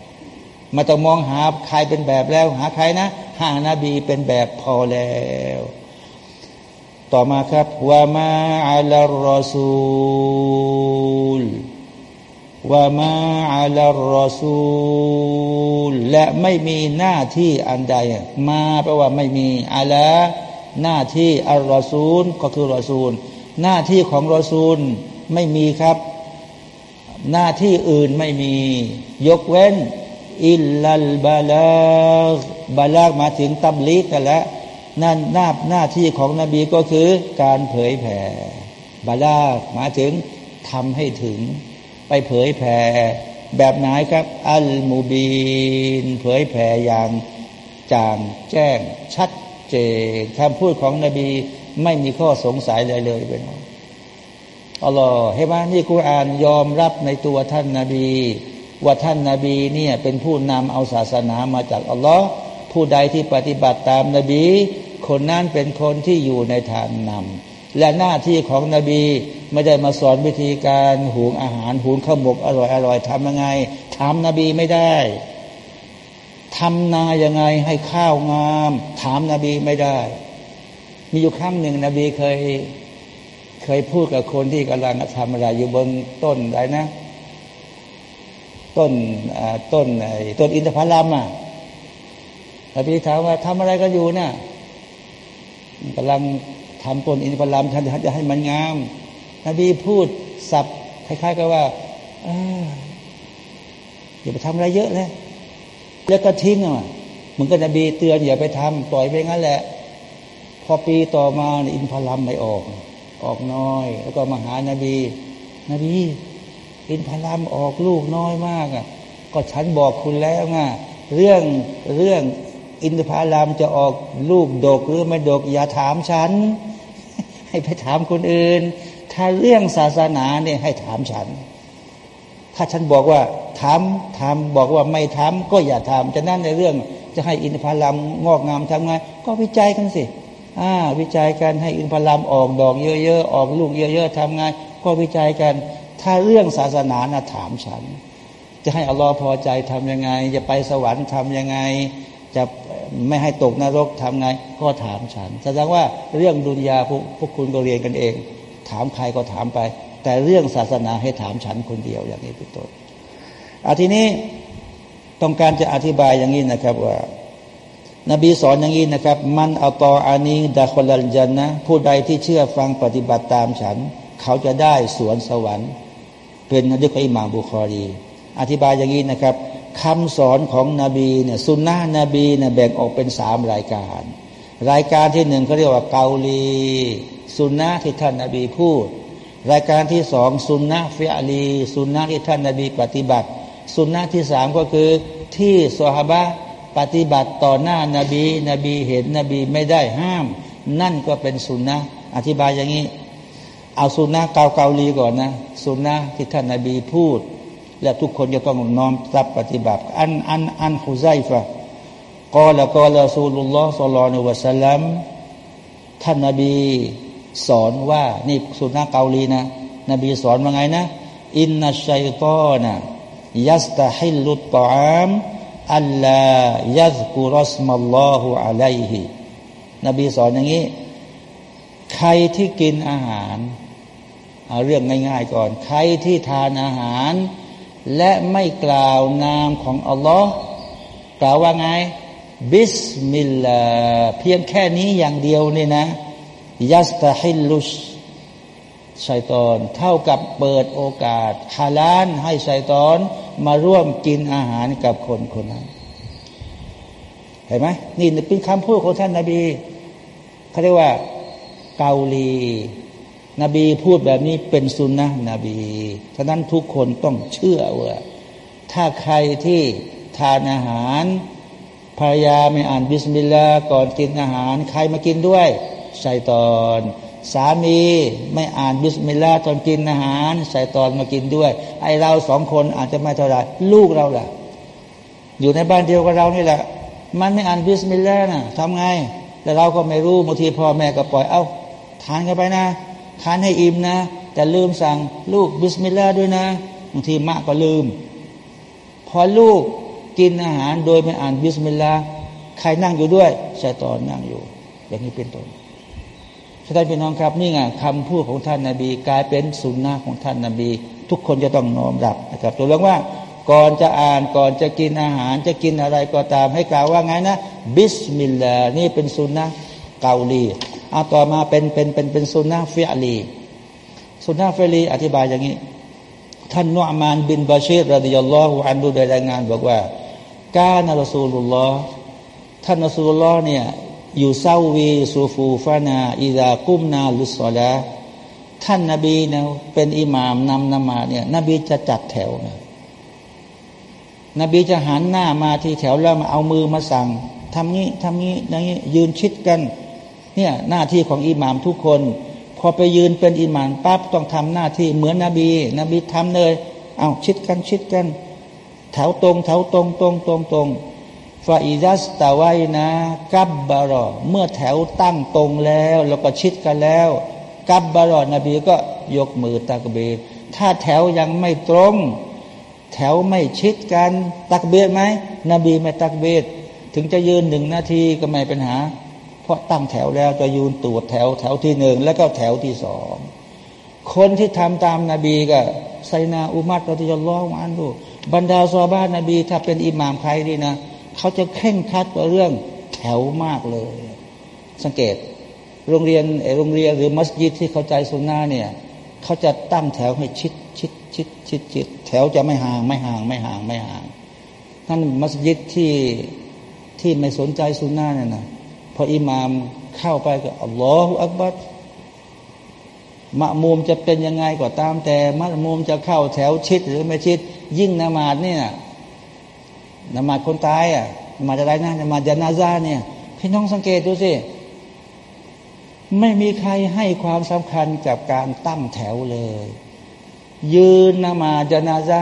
มาต้องมองหาใครเป็นแบบแล้ว หาใครนะหานาบีเป็นแบบพอแล้ว ต่อมาครับว่ามาอัลรอซูล ว่ามาอัลรอซูลและไม่มีหน้าที่อันใด มาแปลว่าไม่มีอัลาหน้าที่อัลรอซูลก็คือรอซูล หน้าที่ของรอซูลไม่มีครับ หน้าที่อื่นไม่มี ยกเว้น อิลลัลบาลาบาลากมาถึงตับลีกันแล้วนั่นหน้าหน้าที่ของนบีก็คือการเผยแผ่บาลากมาถึงทำให้ถึง ไปเผยแผ่แบบไหนครับ อัลมูบีน เผยแผ่อย่างจางแจ้งชัดเจนคำพูดของนบีไม่มีข้อสงสัยเลยเลยเป็นอัลลอฮ์ให้มานี่กุรอานยอมรับในตัวท่านนาบี ว่าท่านนาบีเนี่ยเป็นผู้นำเอาศาสนามาจากอัลลอฮ์ผู้ใดที่ปฏิบัติตามนาบี คนนั้นเป็นคนที่อยู่ในทางนำและหน้าที่ของนบี ไม่ได้มาสอนวิธีการหุงอาหารหุงข้าวหมกอร่อยอร่อยทำยังไงทำนบีไม่ได้ทำนายังไงให้ข้าวงาม ถามนาบีไม่ได้ มีอยู่ครั้งหนึ่งนบีเคย เคยพูดกับคนที่กำลังทำอะไรอยู่บนต้นอะไรนะ ต้นต้นต้นอินทผลัมอะนบีถามว่าทำอะไรก็อยู่นี่ยกำลังทำต้นอินทผลัมท่านจะให้มันงาม นบีพูดสับคล้ายๆกับว่าอย่าไปทำอะไรเยอะเลยแล้วก็ทิ้งอะมันก็นบีเตือนอย่าไปทำปล่อยไปงั้นแหละ พอปีต่อมาอินพลัมไม่ออก ออกน้อย แล้วก็มาหานาบี นบีอินพลัมออกลูกน้อยมากอะก็ฉันบอกคุณแล้วไงเรื่องเรื่องอินทผลัมจะออกลูกดกหรือไม่ดก อย่าถามฉัน ให้ไปถามคนอื่น ถ้าเรื่องศาสนาเนี่ยให้ถามฉัน ถ้าฉันบอกว่าทำทำบอกว่าไม่ทำก็อย่าทำจะนั่นในเรื่องจะให้อินทผลัมงอกงามทำไงก็วิจัยกันสิอ่าวิจัยกันให้อินทผลัมออกดอกเยอะๆออกลูกเยอะๆทำไงก็วิจัยกัน ถ้าเรื่องศาสนานะถามฉัน จะให้อัลลอฮ์พอใจทํำยังไง จะไปสวรรค์ทํำยังไง จะไม่ให้ตกนรกทำไง ก็ถามฉัน แสดงว่าเรื่องดุนยาพวกพวกคุณก็เรียนกันเอง ถามใครก็ถามไป แต่เรื่องศาสนาให้ถามฉันคนเดียวอย่างนี้เป็นต้นอาทีนี้ต้องการจะอธิบายอย่างนี้นะครับว่า นบีสอนอย่างนี้นะครับ มันอัตออานีดาคนลัลจันนะผู้ใดที่เชื่อฟังปฏิบัติตามฉัน เขาจะได้สวนสวรรค์ เป็นนดีของอิหม่ามบุคอรี อธิบายอย่างนี้นะครับคำสอนของนบีเนี่ยสุนนะนบีเนี่ยแบ่งออกเป็นสามรายการ รายการที่หนึ่งเขาเรียกว่าเกาลี สุนนะที่ท่านนาบีพูด รายการที่สองสุนนะฟิอาลีสุนนะที่ท่านนาบีปฏิบัติ สุนนะที่สามก็คือที่สฮาบะปฏิบัติต่อหน้านาบีนบีเห็นนบีไม่ได้ห้าม นั่นก็เป็นสุนนะอธิบายอย่างนี้เอาสุนนะเกาเกาลีก่อนนะสุนนะที่ท่านนาบีพูด และทุกคนจะต้องน้อมรับปฏิบัติ อันอันอันฮุไซฟะกอละกอละซูลุลลอฮ์สัลลัลลอฮุวะสัลลัมท่านนาบี สอนว่า นี่สุนัขเกาหลีนะ นบีสอนว่าไงนะ إن الشيطان يستحل الطعام ألا يذكر اسم الله عليهนบีสอนอย่างนี้ ใครที่กินอาหารเอาเรื่องง่ายๆก่อน ใครที่ทานอาหาร และไม่กล่าวนามของอัลลอฮ์กล่าวว่าไง บิสมิลลาเพียงแค่นี้อย่างเดียวเนี่ยนะ ยัสตาฮิลุชชัยตอนเท่ากับเปิดโอกาสฮาลานให้ชัยตอนมาร่วมกินอาหารกับคนคนนั้นเห็นไหมนี่เป็นคำพูดของท่านนาบีเขาเรียกว่าเกาลี นบีพูดแบบนี้เป็นสุนนะนบีฉะนั้นทุกคนต้องเชื่อว่า ถ้าใครที่ทานอาหารภรรยาไม่อ่านบิสมิลลาห์ก่อนกินอาหาร ใครมากินด้วย ชัยตอน สามีไม่อ่านบิสมิลลาห์ตอนกินอาหารชัยตอนมากินด้วย ไอ้เราสองคนอาจจะไม่เท่าไรลูกเราแหละอยู่ในบ้านเดียวกับเรานี่แหละ มันไม่อ่านบิสมิลลาห์นะทำไง แต่เราก็ไม่รู้บางทีพ่อแม่ก็ปล่อยเอ้าทานกันไปนะทานให้อิ่มนะ แต่ลืมสั่งลูกบิสมิลลาห์ด้วยนะบางทีมะก็ลืม พอลูกกินอาหารโดยไม่อ่านบิสมิลลาห์ใครนั่งอยู่ด้วยชายตอนนั่งอยู่ อย่างนี้เป็นต้น ท่านพี่น้องครับนี่ไงคำพูดของท่านนาบี กลายเป็นสุนนะของท่านนาบี ทุกคนจะต้องน้อมรับนะครับตัวเรื่องว่าก่อนจะอ่านก่อนจะกินอาหารจะกินอะไรก็ตามให้กล่าวว่าไงนะบิสมิลลาห์นี่เป็นสุนนะ قوليเอาต่อมาเป็นเป็นเป็นเป็นสุนนะ فعليสุนนะฟิอลีอธิบายอย่างนี้ ท่านนุอามานบินบาชีรรดิยัลลอฮุอันดูได้รายงานบอกว่า การนรสูลุลลอฮ์ท่านรสูลุลลอฮ์เนี่ย ยู่เศร้าวีซูฟูฟานาอิดากุมนาลุสซอลาท่านนาบีเนี่ยเป็นอิหมามนำนมาเนี่ยนบีจะจัดแถวนะนบีจะหันหน้ามาที่แถวแล้วมาเอามือมาสั่งทำงี้ทำงี้อย่างนี้ยืนชิดกันเนี่ยหน้าที่ของอิหมามทุกคน พอไปยืนเป็นอิหมามปั๊บต้องทำหน้าที่เหมือนนบี นบีทำเลย เอาชิดกันชิดกัน แถวตรง แถวตรงตรงตรงตรง ฟาอิดัสตาไวนะกับบารอเมื่อแถวตั้งตรงแล้ว แล้วก็ชิดกันแล้ว กับบารอนบีก็ยกมือตักเบรถ้าแถวยังไม่ตรง แถวไม่ชิดกัน ตักเบียดไหมนบีไม่ตักเบียดถึงจะยืนหนึ่งนาทีก็ไม่เป็นหา เพราะตั้งแถวแล้วจะยืนตรวจแถวแถวที่หนึ่งแล้วก็แถวที่สองคนที่ทำตามนาบีก็ไซนาอุมัตเราที่จะล้อวันดูบรรดาซาบ้านนบี ถ้าเป็นอิหมามใครดีนะ เขาจะเข่งคัดต่อเรื่องแถวมากเลย สังเกต โรงเรียนโรงเรียนหรือมัสยิดที่เข้าใจสุนนะเนี่ยเขาจะตั้งแถวให้ชิดชิดชิดชิดชิดแถวจะไม่ห่างไม่ห่างไม่ห่างไม่ห่างนั่นมัสยิดที่ที่ไม่สนใจสุนนะเนี่ยนะพออิหมามเข้าไปก็อัลลอฮฺอักบัดมะมุมจะเป็นยังไงก็ตามแต่มะมุมจะเข้าแถวชิดหรือไม่ชิด ยิ่งนมาดเนี่ย นมาดคนตายอะนมาดอะไรนะนมาดยานาซาเนี่ยพี่น้องสังเกตดูสิไม่มีใครให้ความสำคัญกับการตั้งแถวเลย ยืนนมาดยานาซา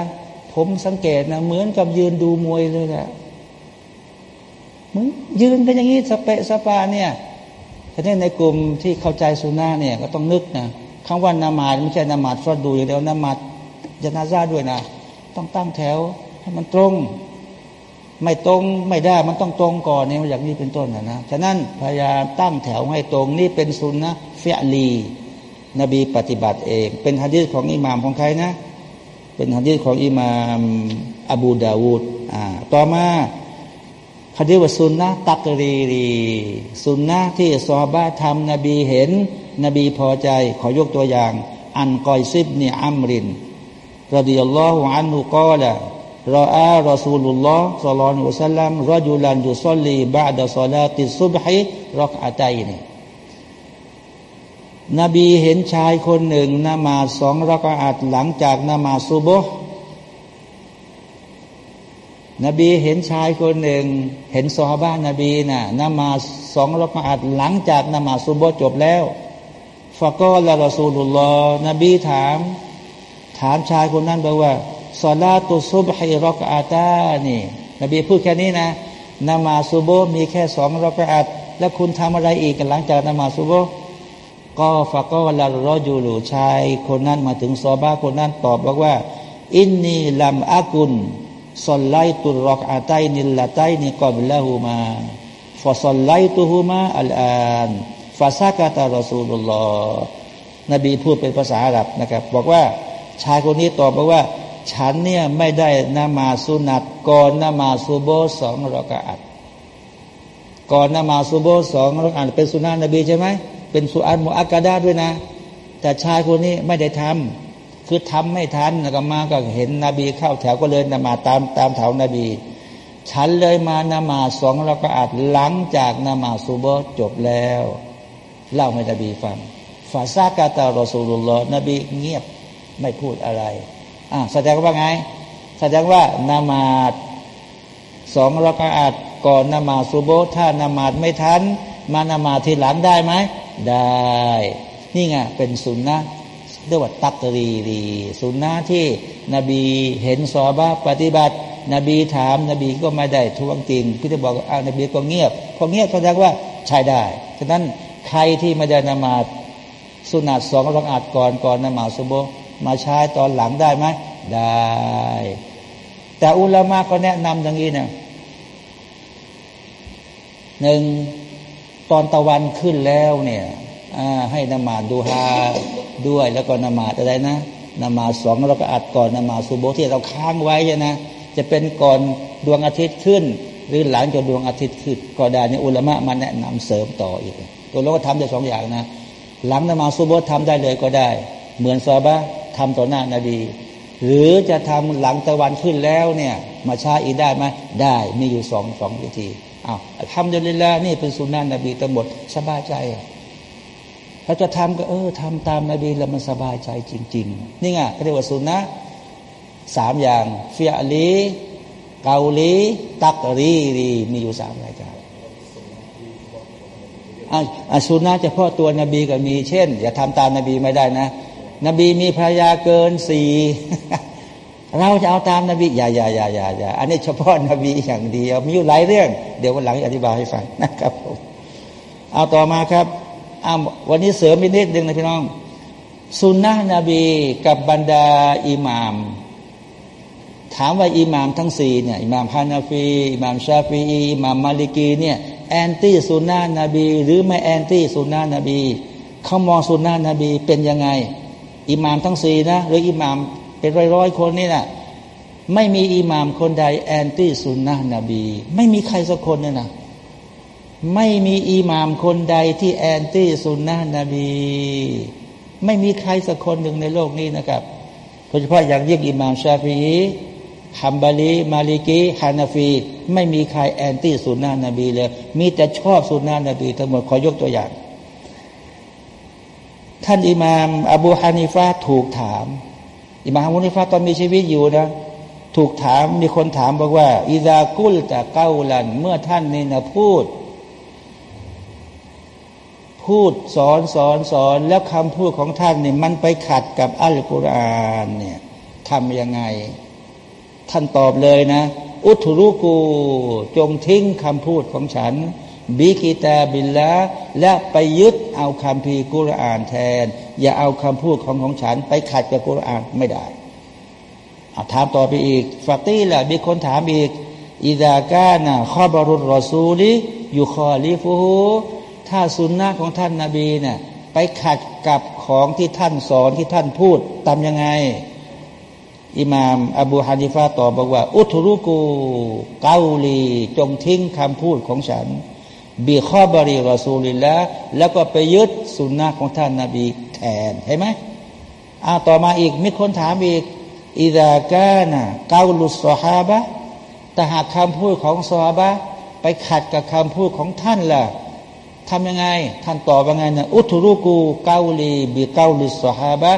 ผมสังเกตนะเหมือนกับยืนดูมวยเลยแหละมึงยืนกันอย่างนี้สเปะสปาเนี่ยทีนี้ในกลุ่มที่เข้าใจสุนาเนี่ยก็ต้องนึกนะคำว่านามาดไม่ใช่นามาดฟรดดูอย่างเดียวนามาดยานาซาด้วยนะ ต้องตั้งแถวให้มันตรง ไม่ตรงไม่ได้มันต้องตรงก่อนเนี่ยอย่างนี้เป็นต้นนะนะฉะนั้นพยายามตั้งแถวให้ตรงนี่เป็นสุนนะفعلي นบีปฏิบัติเอง เป็นฮะดีษของอิหม่ามของใครนะ เป็นฮะดีษของอิหม่ามอบูดาวูดอ่าต่อมาฮะดีษว่าสุนนะ تقريري สุนนะที่ซอบ้าทำนบีเห็น นบีพอใจ ขอยกตัวอย่าง عن قيس بن عمرو رضي الله عنه قال رأى رسول الله صلى الله وسلم رجلا يصلي بعد صلاة الصبحรักอาตัยนี่นบีเห็นชายคนหนึ่งนมาสองรักอาตหลังจากนมาซุบฮ์นบีเห็นชายคนหนึ่ง เห็นซอฮาบะนบีนะ่ะนมาสองรักอาตหลังจากนมาซุบฮ์จบแล้วฟะกอละรอซูลุลลอฮ์นบีถาม ถามชายคนนั้นบอกว่า สลาตุซุบฮิรอกอาตานี่นบีพูดแค่นี้นะนามาซุโบมีแค่สองรอกอาตแล้วคุณทำอะไรอีกหลังจากนามาซุโบก็ฟะก็ลารอจูลูชาย คนนั้นมาถึงซอบ้าคนนั้นตอบบอกว่า อินนีลัมอากุนสลไลตุรอกอาตัยนิลละไตนิกอบละหูมาฟอสลไลตุหูมาอัลอานฟาซากาตารอซูลุลลอฮ์นบีพูดเป็นภาษาอาหรับนะครับ บอกว่าชายคนนี้ตอบบอกว่า ฉันเนี่ยไม่ได้นามาสุนัตก่อนนามาสุโบสองรอกอัดก่อนนามาสุโบสองรอกอัดเป็นสุนัตนบีใช่ไหมเป็นสุอันมุอักกาดาด้วยนะ แต่ชายคนนี้ไม่ได้ทำคือทำไม่ทันแล้วก็มาก็เห็นนบีเข้าแถวก็เลยนามาตามตามแถวนบี ฉันเลยมานามาสองรอกอัดหลังจากนามาสุโบจบแล้ว เล่าให้นบีฟังฟาซากาตารอสูลุลลอฮ์นบีเงียบไม่พูดอะไร อ่าแสดงว่าไง แสดงว่านามาดสองรักอาดก่อนนามาสุโบถ้านามาดไม่ทัน มานามาทีหลังได้ไหม ได้ นี่ไงเป็นสุนนะเรียกว่าตักรีรีสุนนะที่นบีเห็นสอบาปฏิบัติ นบีถาม นบีก็ไม่ได้ทวงติงพี่จะบอกอ่านบีก็เงียบพอเงียบแสดงว่าใช้ได้ฉะนั้นใครที่ไม่ได้นามาสุนัตสองรักอาดก่อนก่อนนามาสุโบ มาใช้ตอนหลังได้ไหมได้ แต่อุลามะก็แนะนำอย่างนี้นะหนึ่งตอนตะวันขึ้นแล้วเนี่ยให้นมาดูฮาด้วยแล้วก็นมาอะไรนะนมาสองเราก็อัดก่อนนมาสุโบที่เราค้างไว้ใช่นะจะเป็นก่อนดวงอาทิตย์ขึ้น หรือหลังจากดวงอาทิตย์ขึ้นก็ได้นี่อุลามะมาแนะนำเสริมต่ออีกตัวเราก็ทำได้สองอย่างนะ หลังนมาสุโบทำได้เลยก็ได้ เหมือนซอบะ ทำต่อหน้านาดีหรือจะทำหลังตะวันขึ้นแล้วเนี่ยมาช้าอีได้ไหมได้มีอยู่สองสองวิธีอ้าวทำเดลิลานี่เป็นสุนนะนบีทั้งหมดสบายใจถ้าจะทำก็เออทำตามนาบีแล้วมันสบายใจจริง ๆ นี่ไงเรียกว่าสุนนะสามอย่างเฟียลีเกาลีตักรีรีมีอยู่สามรายการอาสุนนะเฉพาะตัวนบีก็มี เช่น อย่าทำตามนบีไม่ได้นะ นบีมีภรรยาเกินสี่เราจะเอาตามนบีอย่าอย่าอย่าอย่าอย่าอันนี้เฉพาะนบีอย่างเดียวมีอยู่หลายเรื่อง เดี๋ยววันหลังอธิบายให้ฟังนะครับผมเอาต่อมาครับอาวันนี้เสริมอีกนิดหนึ่งนะพี่น้องสุนนะนบีกับบรรดาอิหมาม ถามว่าอิหมามทั้งสี่เนี่ยอิหมามฮานาฟีอิหมามชาฟีอิหมามมาลิกีเนี่ย anti สุนนะนบี หรือไม่ anti สุนนะนบีเขามองสุนนะนบีเป็นยังไง อิหมามทั้งสี่นะหรืออิหมามเป็นร้อยร้อยคนนี่นะไม่มีอิหมามคนใด anti สุนนะนบี ไม่มีใครสักคนเนี่ยนะไม่มีอิหมามคนใดที่ anti สุนนะนบี ไม่มีใครสักคนหนึ่งในโลกนี้นะครับโดยเฉพาะอย่างยิ่งอิหมามชาฟีฮัมบาลีมาลิกีฮานาฟี ไม่มีใครแอนตี้สุนนะนบีเลย มีแต่ชอบสุนนะนบีทั้งหมดขอยกตัวอย่าง ท่านอิหม่าม อบูฮานิฟาถูกถาม อิหม่ามฮานิฟาตอนมีชีวิตอยู่นะ ถูกถามมีคนถามบอกว่า อิซากุลตะเก้าลัน เมื่อท่านนี่นะพูด พูดสอนสอนสอนแล้วคำพูดของท่านเนี่ยมันไปขัดกับอัลกุรอานเนี่ยทำยังไง ท่านตอบเลยนะ อุทุรุกูจงทิ้งคำพูดของฉัน บิกิตาบิลละและไปยึดเอาคำพีกุรอานแทน อย่าเอาคำพูดของของฉัน ไปขัดกับกุรอานไม่ได้อาถามต่อไปอีกฟาตีละมีคนถามอีกอิดากานะข้อบรุษรอซูลิيخالف ถ้าสุนนะของท่านนาบีเนี่ยไปขัดกับของที่ท่านสอนที่ท่านพูดทำยังไง อิมาม อบูฮานิฟาตอบบอกว่า اتركوا قولي จงทิ้งคำพูดของฉัน بخبر رسول الله แล้วก็ไปยึดสุนนะของท่านนาบีแทนเห็นไหมอาต่อมาอีกมีคนถามอีกإذا كان قول الصحابةแต่หากคำพูดของซาบะไปขัดกับคำพูดของท่านล่ะทำยังไง ท่านตอบว่าไงนะอุทุรุกูเกาลีบีเกาลิสฮาบะ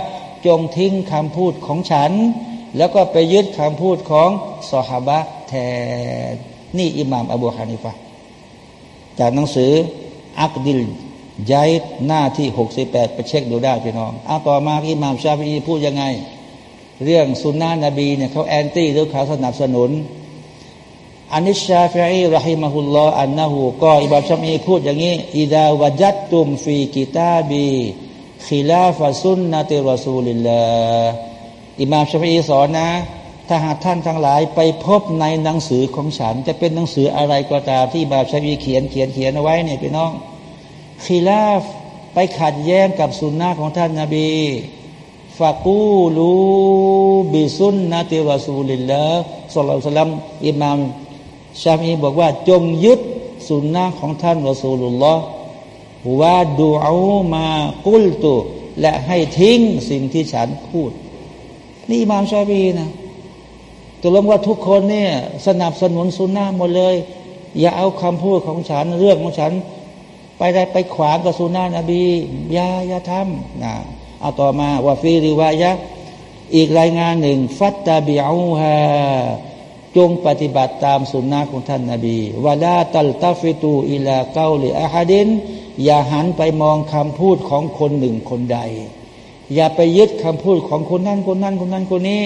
จงทิ้งคำพูดของฉัน แล้วก็ไปยึดคำพูดของสฮาบะแทนนี่อิหม่ามอบูฮานิฟะ จากหนังสืออักดิลย้ายหน้าที่หกสิบแปดไปเช็คดูได้พี่น้องเอาต่อมาอิหม่ามชาฟีพูดยังไง เรื่องสุนนะนบีเนี่ยเขา anti หรือเขาสนับสนุนอันิชาฟีรหิมะฮุลลออันนะฮูก็อิบามชามีพูดอย่างนี้อิดาวจัดตุมฟีกิตาบีขิลาฟะซุนนะติรอซูลิลลาอิมามชาฟีสอนนะ ถ้าหากท่านทั้งหลายไปพบในหนังสือของฉัน จะเป็นหนังสืออะไรก็ตามที่อิมามชาฟีเขียนเขียนเขียนเอาไว้เนี่ยพี่น้อง خلافไปขัดแย้งกับสุนนะของท่านนาบีฟากูลูบิซุนนะติรอซูลิลลาสุลลัลสลัมอิมามชามีบอกว่าจงยึดสุนนะของท่านรอสูลุลลอฮ์ว่าดูเอามากุลตุและให้ทิ้งสิ่งที่ฉันพูด นี่อิมามชาบีนะ ตกลงว่าทุกคนเนี่ยสนับสนุนสุนนะหมดเลย อย่าเอาคำพูดของฉันเรื่องของฉัน ไปได้ไปขวางกับสุนนะนบีอย่าอย่าทำนะเอาต่อมาว่าฟีริวายะอีกรายงานหนึ่ง ฟัตตาบิอูฮาจงปฏิบัติตามสุนนะของท่านนาบีวาลาตัลตาฟิตูอิลาเกาลิอาฮดิน อย่าหันไปมองคำพูดของคนหนึ่งคนใด อย่าไปยึดคำพูดของคนนั้นคนนั้นคนนั้นคนนี้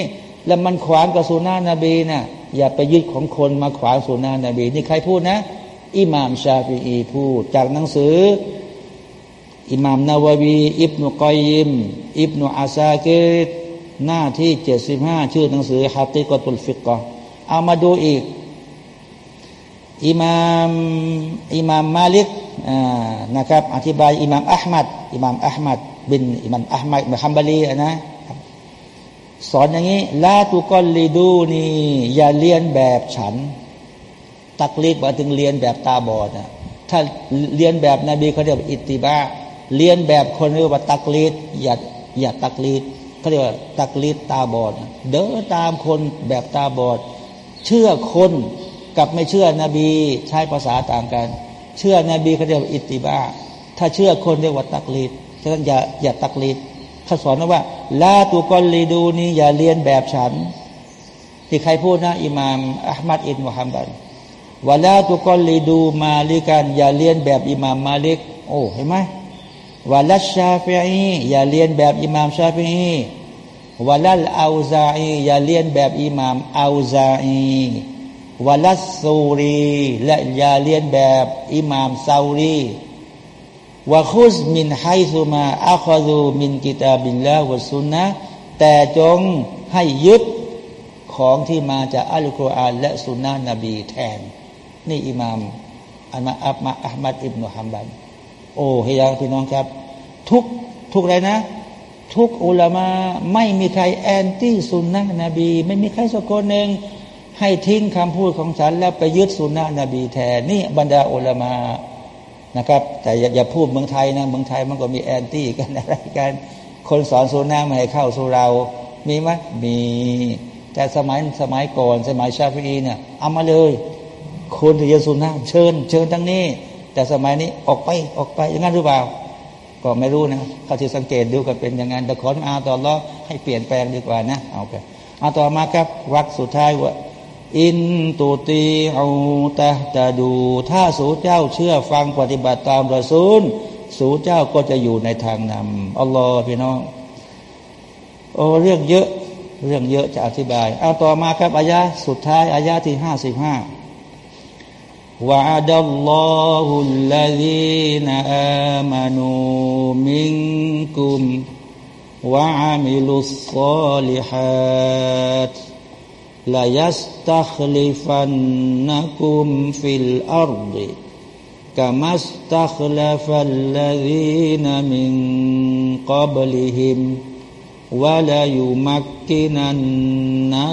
แล้วมันขวางกับสุนนะนบีนะ่ะอย่าไปยึดของคนมาขวางสุนนะนบี นี่ใครพูดนะ อิหม่ามชาฟีอีพูด จากหนังสือ อิหม่ามนาววี อิบนุกอยยิม อิบนุอาซาเกตหน้าที่เจ็ดสิบห้าชื่อหนังสือฮัติกตุลฟิกกะเอามาดูอีกอิหม่ามอิหม่ามมาลิกนะครับอธิบายอิหม่ามอัลมัดอิหม่ามอัลมัดบินอิหม่ามอัลมัดมุฮัมบาลีนะ สอนอย่างนี้ลาตุกอลีดูนี่อย่าเลียนแบบฉัน ตักลีดมาถึงเรียนแบบตาบอดนะถ้าเรียนแบบนบีเขาเรียกว่าอิติบาเรียนแบบคนเรียกว่าตักลีดอย่าอย่าตักลีดเขาเรียกว่าตักลีดตาบอด เดินตามคนแบบตาบอด เชื่อคนกับไม่เชื่อนบีใช้ภาษาต่างกัน เชื่อนบีเขาเรียกว่าอิติบาถ้าเชื่อคนเรียกว่าตักลีดฉะนั้นอย่าอย่าตักลีด เขาสอนว่าลาตุกอลีดูนี่อย่าเรียนแบบฉัน ที่ใครพูดนะอิหม่ามอัลมัดอินมุฮัมมัดวลาตุกอลีดูมาลิกัน อย่าเรียนแบบอิหม่ามมาลิก โอ้เห็นไหมวลัชาฟีอีอย่าเรียนแบบอิหม่ามชาฟีอีวลัลอาซาอีอย่าเรียนแบบอิหม่ามอาซาอولا الثوري และอย่าเลียนแบบอิหม่ามซูรี وخذ من حيث ما أخذوا من كتاب الله والسنة แต่จงให้ยึดของที่มาจากอัลกุรอานและสุนนะนบีแทน นี่อิหมามอัลมาอับมาอะหมัดอิบนุฮัมบัลโอ้เฮียพี่น้องครับ ทุกทุกอะไรนะ ทุกอุลามาไม่มีใครแอนตี้สุนนะนบี ไม่มีใครสักคนหนึ่งให้ทิ้งคำพูดของฉัน แล้วไปยึดสุนนะนบีแทนนี่บรรดาอุลามา นะครับ แต่อย่าอย่าพูดเมืองไทยนะเมืองไทยมันก็มีแอนตี้กันอะไรกันคนสอนสุนนะไม่ให้เข้าสู่เรา มีไหมมี แต่สมัยสมัยก่อน สมัยชาฟีเนี่ยเอามาเลย คนที่จะสุนนะเชิญ เชิญทั้งนี้ แต่สมัยนี้ออกไปออกไปอย่างนั้นหรือเปล่า ก็ไม่รู้นะเขาที่สังเกตดูก็เป็นอย่างนั้นแต่ขออาต่อรอให้เปลี่ยนแปลงดีกว่านะเอาไปเอาต่อมาครับวักสุดท้ายว่า อินตุตีเอาตาตาดู ถ้าสูเจ้าเชื่อฟังปฏิบัติตามระซูล สูเจ้าก็จะอยู่ในทางนำอัลลอฮ์พี่น้องโอ้เรื่องเยอะเรื่องเยอะจะอธิบาย เอาต่อมาครับอายะสุดท้ายอายะที่ห้าสิบห้าวะดัลลอฮุลลดีนอามานูมิงกุมวะอามิลุสซาลิฮัด ليستخلفنكم في الأرض كما استخلف الذين من قبلهم وليمكنن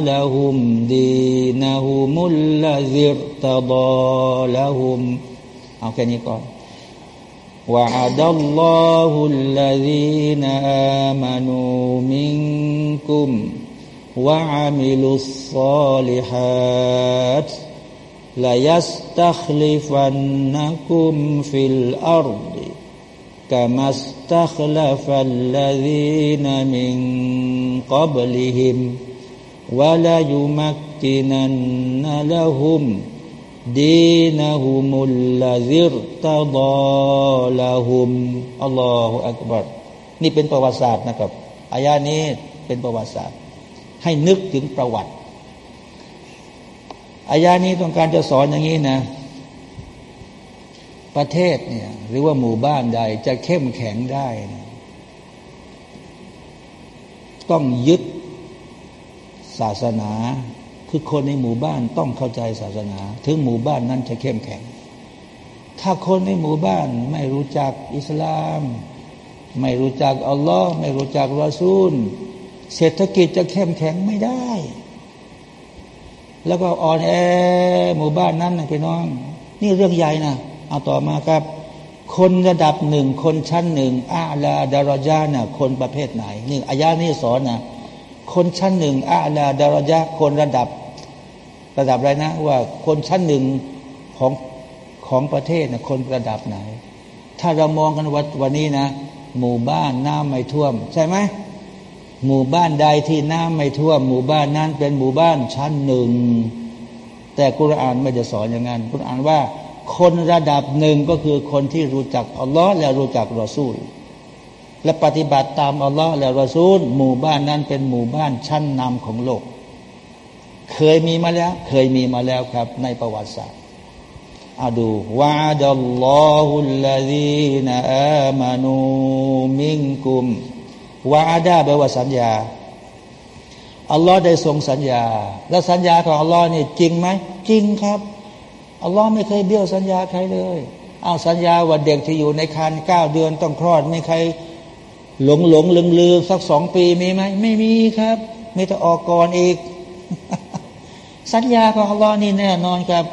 لهم دينهم الذي ارتضى لهم. أو كان يقول وعد الله الذين آمنوا منكم وعملوا الصالحات ليستخلفنكم في الأرض كما استخلف الذين من قبلهم وليمكنن لهم دينهم الذي ارتضى لهم الله أكبر นี่เป็นประวัติศาสตร์นะครับอายานี้เป็นประวัติศาสตร์ ให้นึกถึงประวัติอายานี้ต้องการจะสอนอย่างนี้นะ ประเทศเนี่ย หรือว่าหมู่บ้านใดจะเข้มแข็งได้นะต้องยึดศาสนา คือคนในหมู่บ้านต้องเข้าใจศาสนา ถึงหมู่บ้านนั้นจะเข้มแข็ง ถ้าคนในหมู่บ้านไม่รู้จักอิสลาม ไม่รู้จักอัลลอฮ์ไม่รู้จักรอซูล เศรษฐกิจจะเข้มแข็งไม่ได้ แล้วก็อ่อนแอหมู่บ้านนั้นนะพี่น้อง นี่เรื่องใหญ่นะเอาต่อมาครับ คนระดับหนึ่งคนชั้นหนึ่งอาลาดารจานะคนประเภทไหนนี่อายานี่สอนนะคนชั้นหนึ่งอาลาดารจาคนระดับระดับอะไรนะ ว่าคนชั้นหนึ่งของของประเทศนะคนระดับไหน ถ้าเรามองกันวันวันนี้นะ หมู่บ้านน้ำไม่ท่วม ใช่ไหม หมู่บ้านใดที่น้ำไม่ท่วมหมู่บ้านนั้นเป็นหมู่บ้านชั้นหนึ่ง แต่กุรอานไม่จะสอนอย่างนั้นกุรอานว่า คนระดับหนึ่งก็คือคนที่รู้จักอัลลอฮ์และรู้จักรอซูล และปฏิบัติตามอัลลอฮ์และรอซูล หมู่บ้านนั้นเป็นหมู่บ้านชั้นนำของโลก เคยมีมาแล้ว เคยมีมาแล้วครับ ในประวัติศาสตร์อาดูวาดัลลอฮุลลาดีนอามานูมิงกุม วาอาดาแปลว่าสัญญาอัลลอฮ์ได้ทรงสัญญา แล้วสัญญาของอัลลอฮ์นี่จริงไหมจริงครับอัลลอฮ์ไม่เคยเบี้ยวสัญญาใครเลยเอาสัญญาว่าเด็กที่อยู่ในคันเก้าเดือนต้องคลอดไม่ใครหลงหลงลืมลืมสักสองปีมีไหมไม่มีครับไม่ต้องออกก่อนอีก สัญญาของอัลลอฮ์นี่แน่นอนครับ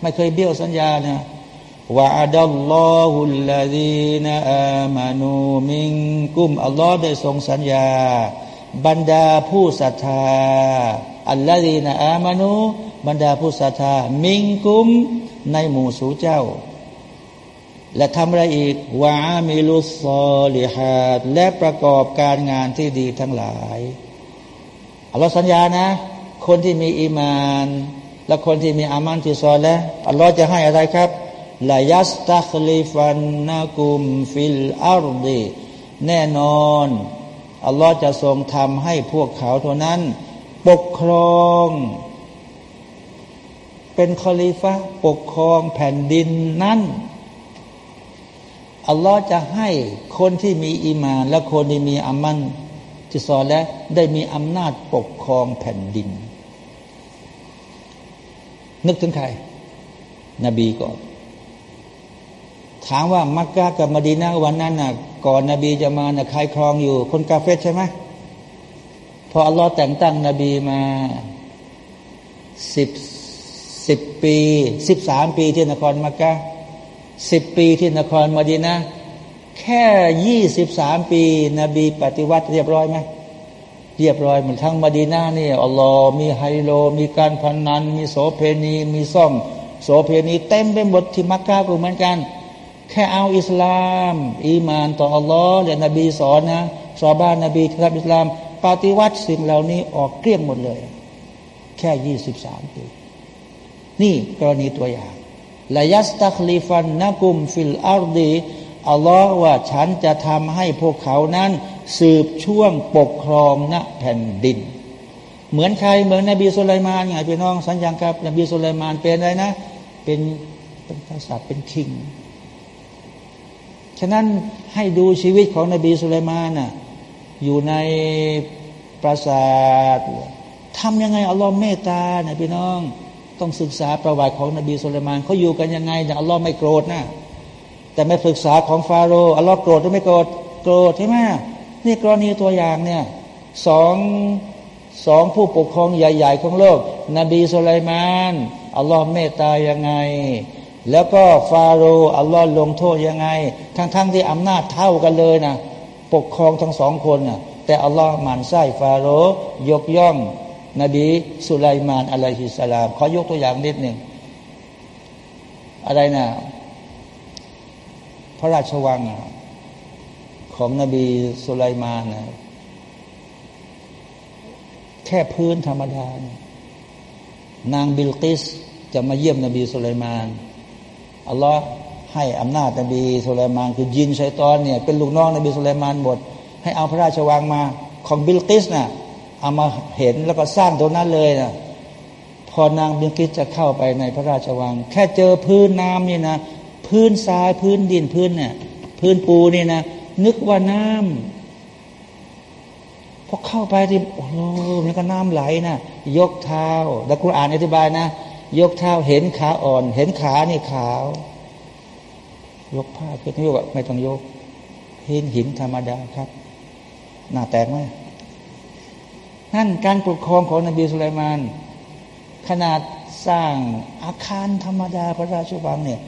ไม่เคยเบี้ยวสัญญานะ วะอัดัลลอฮุลลาดีนอามานูมิงกุมอัลลอฮ์ได้ทรงสัญญา บรรดาผู้ศรัทธาอัลลอฮีนอามานูบรรดาผู้ศรัทธามิงกุมในหมู่สูเจ้า และทำอะไรอีกวามิลุสซอลิฮัดและประกอบการงานที่ดีทั้งหลายอัลลอฮ์สัญญานะ คนที่มีอีมาน และคนที่มีอามันที่ซอลแล้วอัลลอฮ์จะให้อะไรครับ ليستخلفنهم في الأرض แน่นอนอัลลอฮ์จะทรงทำให้พวกเขาเท่านั้น ปกครอง เป็นคอลิฟะปกครองแผ่นดินนั้นอัลลอฮ์จะให้คนที่มีอีมานและคนที่มีอามัลที่ซอและฮ์ได้มีอำนาจปกครองแผ่นดิน นึกถึงใคร นบีก่อน ถามว่ามักกะกับมดีนาวันนั้นน่ะก่อนนบีจะมาน่ะใครครองอยู่ คนกาเฟตใช่ไหมพออัลลอฮ์แต่งตั้งนบีมาสิบสิบปีสิบสามปีที่นครมักกะสิบปีที่นครมดีนะแค่ยี่สิบสามปี นบีปฏิวัติเรียบร้อยไหมเรียบร้อยเหมือนทั้งมดีนานี่อัลลอฮ์มีไฮโล มีการพนัน มีโสเภณี มีซ่อง โสเภณีเต็มไปหมดที่มักกะก็เหมือนกัน แค่เอาอิสลาม อีมานต่ออัลลอฮ์และนบีสอนนะซอบ้านบีที่รับอิสลามปฏิวัติสิ่งเหล่านี้ออกเกลี้ยงหมดเลย แค่ยี่สิบสามปีนี่กรณีตัวอย่าง ليستخلفنهم في الأرض อัลลอฮ์ว่าฉันจะทำให้พวกเขานั้น สืบช่วงปกครองณแผ่นดิน เหมือนใครเหมือนนบีสุลัยมานไงพี่น้องสัญญากับ นบีสุลัยมานเป็นอะไรนะ เป็นเป็นกษัตริย์เป็นคิง ฉะนั้นให้ดูชีวิตของนบีสุลัยมานน่ะอยู่ในปราสาททำยังไงอัลลอฮ์เมตตาเนี่ยพี่น้อง ต้องศึกษาประวัติของนบีสุลต่านเขาอยู่กันยังไงอย่างอัลลอฮ์ไม่โกรธนะแต่ไม่ศึกษาของฟาโรห์อัลลอฮ์โกรธหรือไม่โกรธโกรธใช่ไหมนี่กรณีตัวอย่างเนี่ยสองสองผู้ปกครองใหญ่ ๆ ของโลก นบีสุลัยมานอัลลอฮ์เมตตายังไง แล้วก็ฟาโรห์อัลลอฮ์ลงโทษยังไง ทั้งๆทที่อำนาจเท่ากันเลยนะปกครองทั้งสองคนนะแต่อัลลอฮ์หมั่นไส้ฟาโรห์ยกย่อง นบีสุไลมานอะลัยฮิสสลามขอยกตัวอย่างนิดหนึ่งอะไรนะพระราชวังของนบีสุไลมานนะแค่พื้นธรรมดา นางบิลกิสจะมาเยี่ยมนบีสุไลมาน อัลลอฮ์ให้อำนาจนบีสุไลมานคือยินชัยตอนเนี่ยเป็นลูกน้องนบีสุไลมานหมด ให้เอาพระราชวังมาของบิลกิสนะ่ะเอามาเห็นแล้วก็สร้างตรงนั้นเลยนะพอนางบิงกิจจะเข้าไปในพระราชวัง แค่เจอพื้นน้ำนี่นะพื้นทรายพื้นดินพื้นเนี่ยพื้นปูนี่นะนึกว่าน้ำพอเข้าไปที่โอ้โหมันก็น้ำไหลนะยกเท้าแล้วคุณอ่านอธิบายนะ ยกเท้าเห็นขาอ่อน เห็นขานี่ขาว ยกผ้าขึ้นยกไม่ต้องยก เห็นหินธรรมดาครับ หน้าแตกไหมนั่นการปกครองของนบีสุลัยมาน ขนาดสร้างอาคารธรรมดาพระราชวังเนี่ย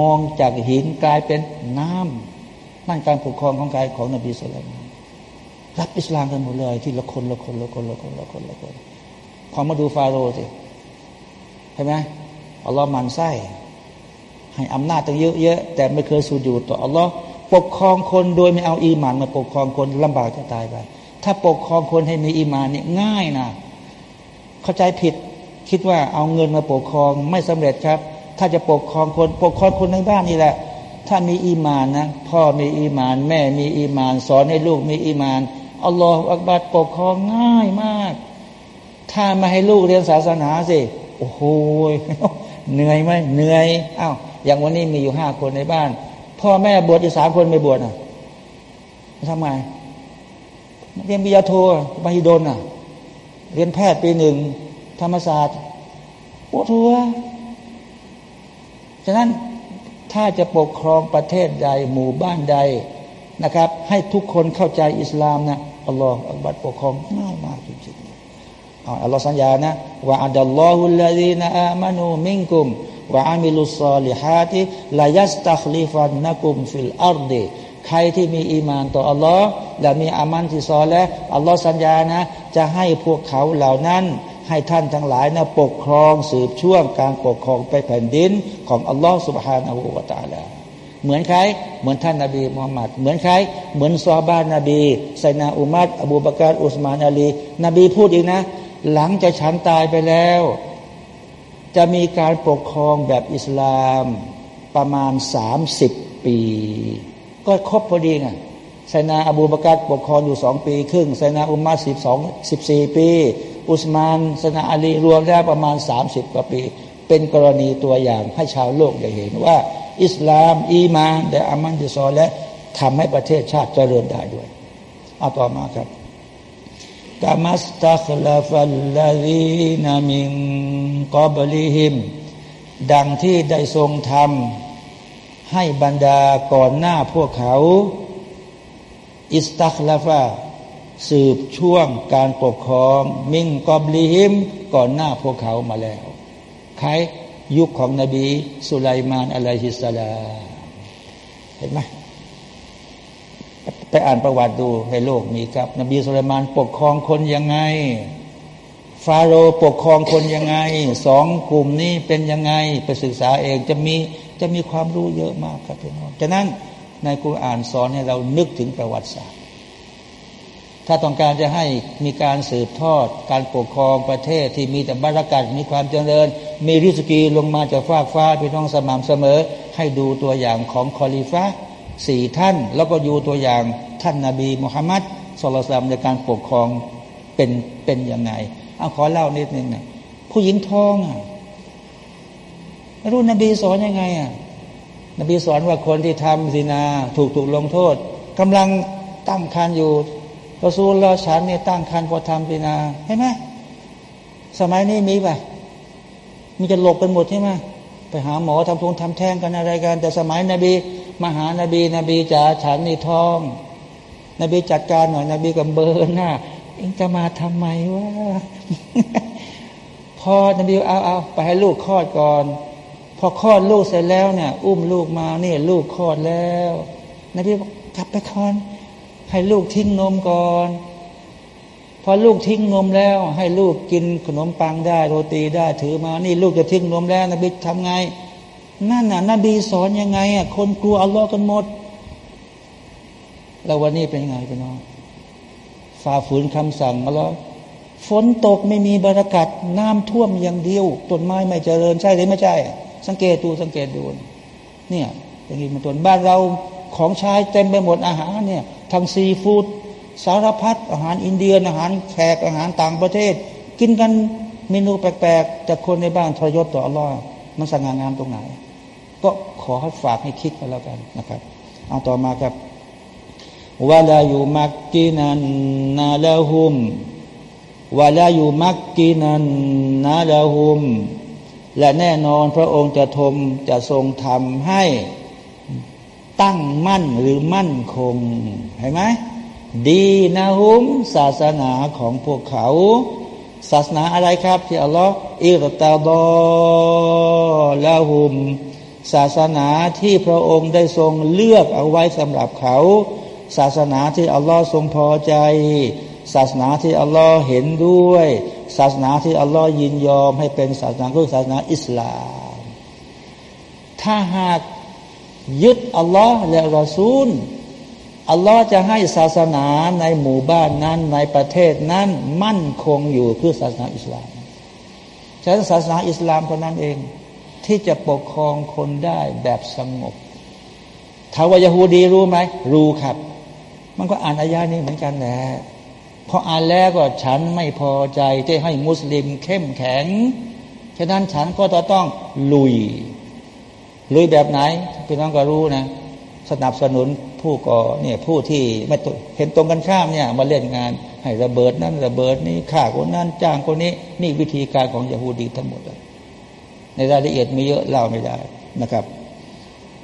มองจากหินกลายเป็นน้ำนั่นการปกครองของกายของนบีสุลัยมานรับอิสลามกันหมดเลย ที่ละคนละคนละคนละคนละคนละคนพอมาดูฟาโรห์สิ ใช่ไหมอัลลอฮ์มันไส้ให้อำนาจตั้งเยอะๆแต่ไม่เคยสูญอยู่ต่ออัลลอฮ์ปกครองคนโดยไม่เอาอีหมันมาปกครองคนลำบากจะตายไป ถ้าปกครองคนให้มีอีมานเนี่ยง่ายนะเข้าใจผิดคิดว่าเอาเงินมาปกครองไม่สำเร็จครับ ถ้าจะปกครองคนปกครองคนในบ้านนี่แหละ ถ้ามีอีมานนะพ่อมีอีมาน แม่มีอีมาน สอนให้ลูกมีอีมานอัลลอฮฺอักบัดปกครองง่ายมาก ถ้ามาให้ลูกเรียนศาสนาสิ โอ้โหเหนื่อยไหมเหนื่อยอ้าวอย่างวันนี้มีอยู่ห้าคนในบ้าน พ่อแม่บวชอยู่สามคนไม่บวชอะทำไงเรียนวิทยาโทมหิดลอะ เรียนแพทย์ปีหนึ่งธรรมศาสตร์ปวดหัวฉะนั้นถ้าจะปกครองประเทศใดหมู่บ้านใดนะครับ ให้ทุกคนเข้าใจอิสลามนะอัลลอฮฺอัลบัดปกครองง่าย อัลลอฮฺสัญญานะว่าอัลลอฮฺลลดีนอามานูมิงกุมوعملوا الصالحات ليستخلفنهم في الأرض ใครที่มีอีมานต่ออัลลอฮ์และมีอามัลที่ซอและฮ์อัลลอฮ์สัญญานะ จะให้พวกเขาเหล่านั้น ให้ท่านทั้งหลายนะปกครองสืบช่วงการปกครองไปแผ่นดินของอัลลอฮ์สุบฮานาหูวาตาลาเหมือนใคร เหมือนท่านนาบีมุฮัมมัด เหมือนใคร เหมือนซอบ้านบีไซนาอุมัรอบูบักรอุสมานอาลี นบีพูดอีกนะ หลังจากฉันตายไปแล้ว จะมีการปกครองแบบอิสลามประมาณสามสิบปี ก็ครบพอดีไงไซนาอบูบากาปกครองอยู่สองปีครึ่งไซนาอุมัดสิบสองสิบสี่ปี อุสมานไซนาอาลีรวมแล้วประมาณสามสิบกว่าปี เป็นกรณีตัวอย่างให้ชาวโลกได้เห็นว่า อิสลาม อีมาน และอามันที่ซอและทำให้ประเทศชาติเจริญได้ด้วย เอาต่อมาครับ กามัสตัคลาฟัลลาลีนามิงกอบลิฮิมดังที่ได้ทรงทำให้บรรดาก่อนหน้าพวกเขา อิสตัคลาฟาสืบช่วงการปกครองมิงกอบลิฮิมก่อนหน้าพวกเขามาแล้วใครยุคของนบีสุไลมานอะลัยฮิสสลาเห็นไหม ไปอ่านประวัติดูในโลกมีครับ นบีสุไลมานปกครองคนยังไง ฟาโรห์ปกครองคนยังไงสองกลุ่มนี้เป็นยังไงไปศึกษาเองจะมีจะมีความรู้เยอะมากครับพี่น้องฉะนั้นในกุรอานสอนให้เรานึกถึงประวัติศาสตร์ ถ้าต้องการจะให้มีการสืบทอด การปกครองประเทศที่มีแต่บารักัดมีความเจริญ มีริสกีลงมาจากฟากฟ้าพี่น้องสม่ำเสมอ ให้ดูตัวอย่างของคอลิฟ้า สี่ท่าน แล้วก็ดูตัวอย่างท่านนาบีมุฮัมมัดสุลตามในการปกครองเป็นเป็นยังไงเอาขอเล่านิดนึงนะผู้หญิงท้องอะรู้นบีสอนยังไงอะนบีสอนว่าคนที่ทำสินาถูกถูกลงโทษกำลังตั้งคันอยู่รสูลราฉันเนี่ยตั้งคันพอทำปีนาเห็นไหมสมัยนี้มีป่ะมีจะหลบกันหมดใช่ไหมไปหาหมอทำทุงทำแท้งกันอะไรกัน แต่สมัยนบี มาหานบีนบีจ๋าฉันนี่ท้อง นบีจัดการหน่อยนบีกับเบอร์หน้าเองจะมาทำไมวะพอนบีเอาเอาไปให้ลูกคลอดก่อน พอคลอดลูกเสร็จแล้วเนี่ย อุ้มลูกมาเนี่ยลูกคลอดแล้ว นบีบอกกลับไปคอนให้ลูกทิ้งนมก่อนพอลูกทิ้งนมแล้ว ให้ลูกกินขนมปังได้โรตีได้ถือมา นี่ลูกจะทิ้งนมแล้วนบีทำไง นั่นน่ะนบีสอนยังไงอะคนกลัวอัลลอฮ์กันหมด แล้ววันนี้เป็นยังไงพี่น้องฝ่าฝืนคำสั่งอัลลอฮ์ฝนตกไม่มีบรรยากาศน้ำท่วมอย่างเดียวต้นไม้ไม่เจริญใช่หรือไม่ใช่ สังเกตดูสังเกตดูเนี่ยอย่างนี้มันต้นบ้านเราของใช้เต็มไปหมดอาหารเนี่ยทางซีฟู้ดสารพัดอาหารอินเดียอาหารแขกอาหารต่างประเทศ กินกันเมนูแปลกๆจากคนในบ้านทรยศต่ออัลลอฮ์มันสง่างามตรงไหน ก็ขอให้ฝากให้คิดกันแล้วกันนะครับ เอาต่อมาครับวาลาอยู่มักกินันนาลาหุมวาลาอยู่มักกินันนาลาหุม และแน่นอนพระองค์จะทมจะทรงทำให้ตั้งมั่นหรือมั่นคงเห็นไหมดีนะฮุมศาสนาของพวกเขา ศาสนาอะไรครับ ที่อัลลอฮ์อิรตาดอละหุม ศาสนาที่พระองค์ได้ทรงเลือกเอาไว้สำหรับเขา ศาสนาที่อัลลอฮ์ทรงพอใจ ศาสนาที่อัลลอฮ์เห็นด้วย ศาสนาที่อัลลอฮ์ยินยอมให้เป็นศาสนาคือศาสนาอิสลาม ถ้าหากยึดอัลลอฮ์และรอซูลอัลลอฮ์จะให้ศาสนาในหมู่บ้านนั้นในประเทศนั้นมั่นคงอยู่คือศาสนาอิสลามฉะนั้นศาสนาอิสลามเท่านั้นเอง ที่จะปกครองคนได้แบบสงบถามว่ายาฮูดีรู้ไหม รู้ครับ มันก็อ่านอายานี้เหมือนกันแหละพออ่านแล้วก็ฉันไม่พอใจที่ให้มุสลิมเข้มแข็ง ฉะนั้นฉันก็จะต้องลุย ลุยแบบไหนพี่น้องก็รู้นะ สนับสนุนผู้ก่อเนี่ยผู้ที่ไม่เห็นตรงกันข้ามเนี่ยมาเล่นงาน ให้ระเบิดนั่นระเบิดนี่ฆ่าคนนั้นจ้างคนนี้ นี่วิธีการของยาฮูดีทั้งหมด ในรายละเอียดมีเยอะเล่าไม่ได้นะครับ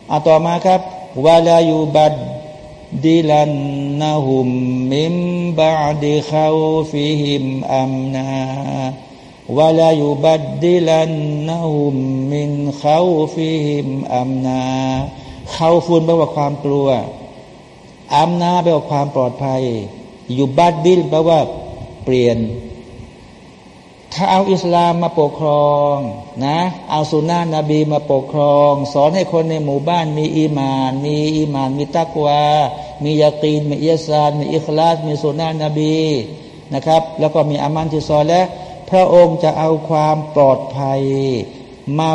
เอาต่อมาครับوليبدلنهم من بعد خوفهم أمنا وليبدلنهم من خوفهم أمنا خوف แปลว่าความกลัว أمنا แปลว่าความปลอดภัยيبدل แปลว่าเปลี่ยน ถ้าเอาอิสลามมาปกครองนะเอาสุนนะนบีมาปกครอง สอนให้คนในหมู่บ้านมีอีมาน มีอีมาน มีตักวา มียากีนมีเอิสานมีอิคลาสมีสุนนะนบีนะครับ แล้วก็มีอามันที่ซอนและพระองค์จะเอาความปลอดภัย มา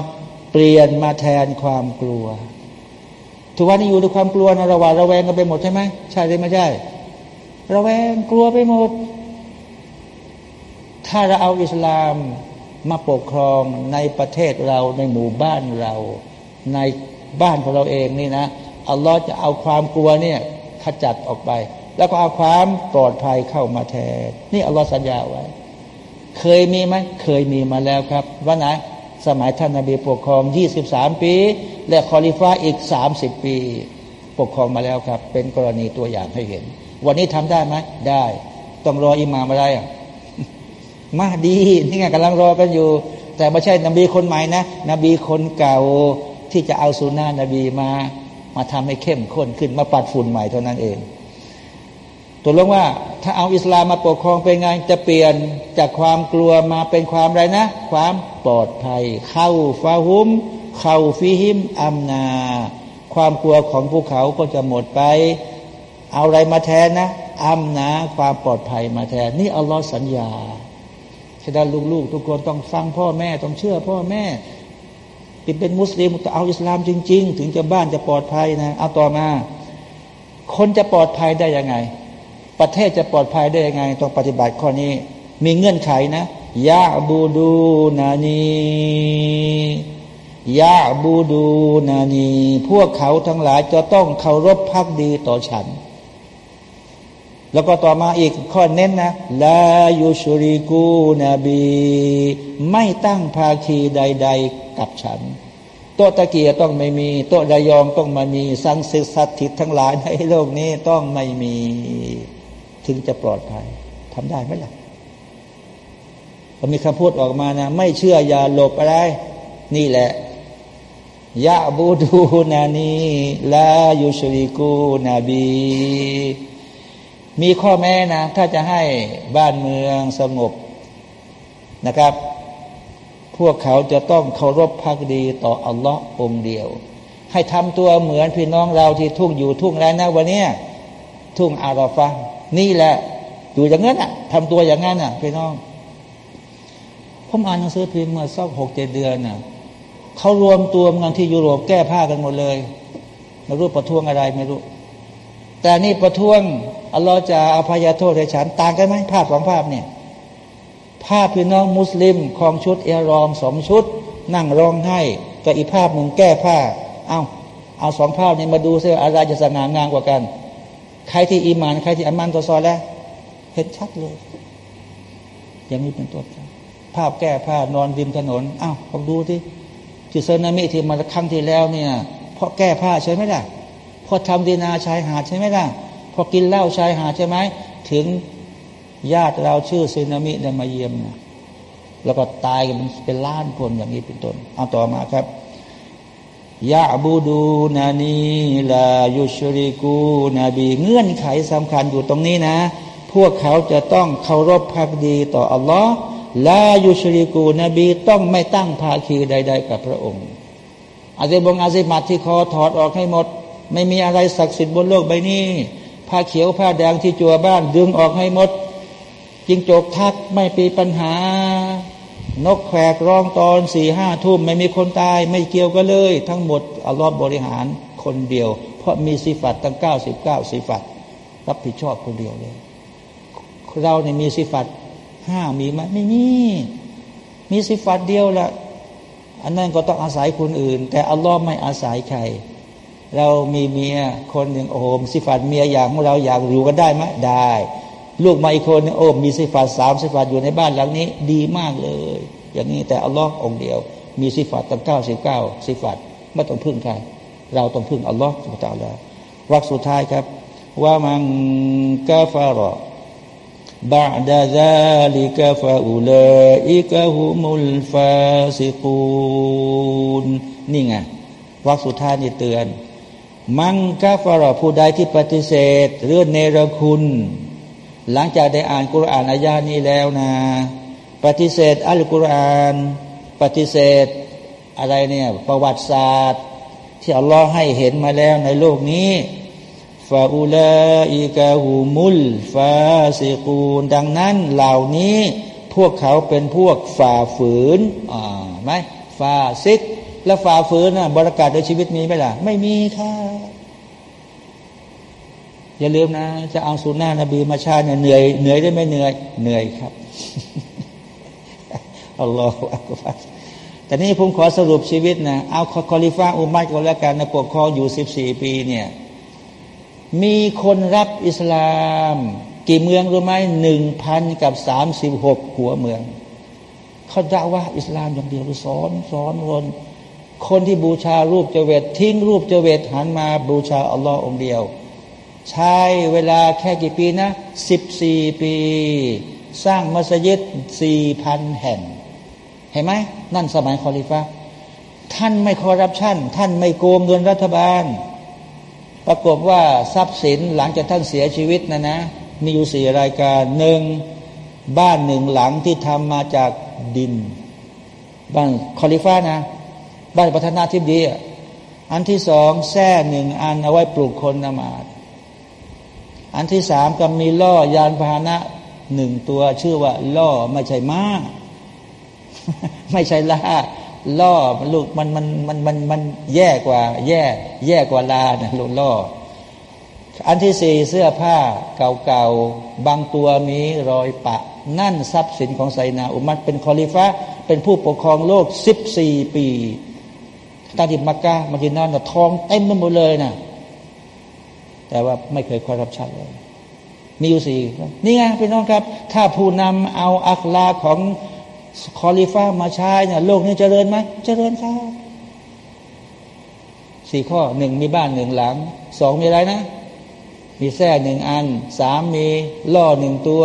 เปลี่ยนมาแทนความกลัว ทุกวันนี้อยู่ด้วยความกลัวนะระหว่างระแวงกันไปหมดใช่ไหมใช่หรือไม่ใช่ ระแวงกลัวไปหมด ถ้าเราเอาอิสลามมาปกครองในประเทศเราในหมู่บ้านเรา ในบ้านของเราเองนี่นะอัลลอฮ์จะเอาความกลัวเนี่ยขจัดออกไป แล้วก็เอาความปลอดภัยเข้ามาแทน นี่อัลลอฮ์สัญญาไว้ เคยมีไหมเคยมีมาแล้วครับว่าไหนสมัยท่านนาบีปกครอง 23 ปี และคอลิฟ้าอีก 30 ปี ปกครองมาแล้วครับ เป็นกรณีตัวอย่างให้เห็น วันนี้ทำได้ไหมได้ ต้องรออิหมามอะไรอะ มาดีนี่ไงกำลังรอกันอยู่ แต่ไม่ใช่นบีคนใหม่นะ นบีคนเก่าที่จะเอาสุนานะนบีมามาทำให้เข้มข้นขึ้นมาปัดฝุ่นใหม่เท่านั้นเองตัวลงว่าถ้าเอาอิสลามมาปกครองเป็นไงจะเปลี่ยนจากความกลัวมาเป็นความอะไรนะ ความปลอดภัย เข้าฟาหุม เข้าฟิหิมอัมนา ความกลัวของภูเขาก็จะหมดไป เอาอะไรมาแทนนะอัมนา ความปลอดภัยมาแทน นี่อัลลอฮ์สัญญา ฉะนั้นลูกๆ ทุกคนต้องฟังพ่อแม่ต้องเชื่อพ่อแม่เป็นเป็นมุสลิมต้องเอาอิสลามจริง ๆ ถึงจะบ้านจะปลอดภัยนะเอาต่อมา คนจะปลอดภัยได้ยังไง ประเทศจะปลอดภัยได้ยังไง ต้องปฏิบัติข้อนี้ มีเงื่อนไขนะยาบูดูนานียาบูดูนานี พวกเขาทั้งหลายจะต้องเคารพพักดีต่อฉัน แล้วก็ต่อมาอีกข้อเน้นนะลายุชริกูนบี ไม่ตั้งภาคีใด ๆ กับฉัน โตตะเกียต้องไม่มี โตระยองต้องมามี สังสิสัตถิตทั้งหลายในโลกนี้ต้องไม่มี ถึงจะปลอดภัยทำได้ไหมล่ะก็มีคำพูดออกมานะ ไม่เชื่ออย่าหลบอะไร นี่แหละยะบูดูนานีลายุชริกูนบี มีข้อแม้นะ ถ้าจะให้บ้านเมืองสงบนะครับ พวกเขาจะต้องเคารพพักดีต่ออัลลอฮ์องเดียว ให้ทำตัวเหมือนพี่น้องเราที่ทุ่งอยู่ทุ่งแล้วนะวันนี้ทุ่งอาราฟะนี่แหละอยู่อย่างนั้นอะทำตัวอย่างนั้นอะพี่น้องผมอ่านหนังสือพิมพ์เมื่อสักหกเจ็ดเดือนน่ะเขารวมตัวเมืองที่ยุโรปแก้ผ้ากันหมดเลยไม่รู้ประท้วงอะไรไม่รู้ แต่นี่ประท้วง อัลลอฮ์จะอภัยโทษให้ฉัน ต่างกันไหมภาพสองภาพเนี่ยภาพพี่น้องมุสลิมคลองชุดเอรอมสองชุด นั่งร้องไห้กับอีกภาพหนึ่งแก้ผ้า เอาเอาสองภาพนี้มาดูซิอะไรจะสง่างามกว่ากัน ใครที่อีมาน ใครที่อามันตัวซอแล้วเห็นชัดเลย อย่างนี้เป็นตัวภาพแก้ผ้านอนริมถนนอ้าวลองดูที่ที่เซนามิที่มาครั้งที่แล้วเนี่ยเพราะแก้ผ้าใช่ไหมล่ะพอทำดีนาชายหาดใช่ไหมล่ะ พอกินเหล้าชายหาดใช่ไหมถึงญาติเราชื่อซึนามิได้มาเยี่ยมนะแล้วก็ตายกันเป็นล้านคนอย่างนี้เป็นต้นเอาต่อมาครับยาบูดูนานีลายุชริกูนบี เงื่อนไขสำคัญอยู่ตรงนี้นะ พวกเขาจะต้องเคารพพักดีต่ออัลลอฮ์ลายุชริกูนบีต้องไม่ตั้งภาคีใด ๆ กับพระองค์อาเซบงอาเซมัดที่คอถอดออกให้หมด ไม่มีอะไรศักดิ์สิทธิ์บนโลกใบนี้ ผ้าเขียวผ้าแดงที่จัวบ้าน ดึงออกให้หมด จิงจกทักไม่ปีปัญหา นกแขกร้องตอนสี่ห้าทุ่มไม่มีคนตายไม่เกี่ยวกันเลย ทั้งหมดอัลลอฮ์บริหารคนเดียว เพราะมีสิฟัตตั้งเก้าสิบเก้าสิฟัตรับผิดชอบคนเดียวเลย เราเนี่ยมีสิฟัตห้ามีไหมไม่มีมีสิฟัตเดียวละอันนั้นก็ต้องอาศัยคนอื่น แต่อัลลอฮ์ไม่อาศัยใคร เรามีเมียคนหนึ่งโอ้โหสิฟัตเมียอย่างของเราอยากอยู่กันได้ไหมได้ ลูกมาอีกคนนึงโอ้มีสิฟัตสามสิฟัตอยู่ในบ้านหลังนี้ ดีมากเลย อย่างนี้แต่อัลลอฮ์องค์เดียว มีสิฟัตตั้งเก้าสิบเก้าสิฟัตไม่ต้องพึ่งใครเราต้องพึ่งอัลลอฮ์สุบตาลาวักสุดท้ายครับว่ามันกาฟารบาดาซาลิกาฟาอุลอิกะฮุมุลฟาซิกูนนี่ไงวักสุดท้ายนี่เตือน มังกาฟารผู้ใดที่ปฏิเสธเรื่องเนรคุณ หลังจากได้อ่านกุรอานอายานี้แล้วนะ ปฏิเสธอัลกุรอาน ปฏิเสธอะไรเนี่ยประวัติศาสตร์ ที่อัลลอฮ์ให้เห็นมาแล้วในโลกนี้ฟาอูลาอิกาหูมุลฟาซิกูนดังนั้นเหล่านี้พวกเขาเป็นพวกฝ่าฝืนอ่าไหมฟาซิก แล้วฝ่าฝืนนะบรากาศในชีวิตมีไหมล่ะ ไม่มีค่ะ อย่าลืมนะ จะเอาสุนนะนบีมาชาเนี่ยเหนื่อยเหนื่อยได้ไหมเหนื่อยเหนื่อยครับอัลลอฮฺอักบัรแต่นี่ผมขอสรุปชีวิตนะ เอาคอลิฟ้าอุมัดก็แล้วกันในปกครองอยู่สิบสี่ปีเนี่ยมีคนรับอิสลาม กี่เมืองรู้ไหมหนึ่งพันกับสามสิบหกหัวเมือง เขาด่าว่าอิสลามอย่างเดียวสอนสอนคน คนที่บูชารูปเจเวตทิ้งรูปเจเวตหันมาบูชาอัลลอฮ์องเดียว ใช้เวลาแค่กี่ปีนะสิบสี่ปี สร้างมัสยิดสี่พันแห่ง เห็นไหมนั่นสมัยคอลิฟ้าท่านไม่คอร์รัปชันท่านไม่โกงเงินรัฐบาล ปรากฏว่าทรัพย์สินหลังจากท่านเสียชีวิตนะนะ มีอยู่สี่รายการหนึ่งบ้านหนึ่งหลังที่ทำมาจากดิน บ้านคอลิฟ้านะ บ้านประธานาธิบดีอันที่สองแท่หนึ่งอันเอาไว้ปลูกคนนมาดอันที่สามก็มีล่อยานพาหนะหนึ่งตัวชื่อว่า ล่อไม่ใช่ม้าไม่ใช่ล่าล่อลูกมันมันมันมันมันแย่กว่า แย่ แย่กว่าลานะลูกล่อ อันที่สี่เสื้อผ้าเก่าๆ บางตัวมีรอยปะ นั่นทรัพย์สินของไซนาอุมัดเป็นคอลิฟ้าเป็นผู้ปกครองโลกสิบสี่ปี ตั้งที่มักกะมาดินานทองเต็มไปหมดเลยนะแต่ว่าไม่เคยคอรับชันเลย มีอยู่สี่นี่ไงพี่น้องครับ ถ้าผู้นำเอาอัคลาของคอลิฟ้ามาใช้เนี่ยโลกนี้เจริญไหมเจริญครับสี่ข้อหนึ่งมีบ้านหนึ่งหลังสองมีอะไรนะ มีแส้หนึ่งอันสามมีล่อหนึ่งตัว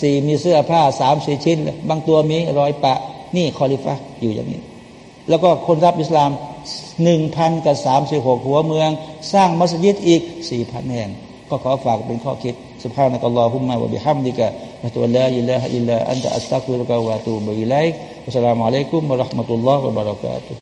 สี่มีเสื้อผ้าสามสี่ชิ้น บางตัวมีรอยปะ นี่คอลิฟ้าอยู่อย่างนี้ แล้วก็คนรับอิสลาม หนึ่งพันกับสามสิบหกหัวเมือง สร้างมัสยิดอีกสี่พันแห่ง ก็ขอฝากเป็นข้อคิดสุภาพนักลอฮุมมาบะบิฮัมดิกะนาตัวละอิละอิละอันตะอัสตักฟิรุกะวะตูบิไลอัสสลามุอะลัยกุมมะราะห์มะตุลลอฮ์วะบะเรัะกาตุ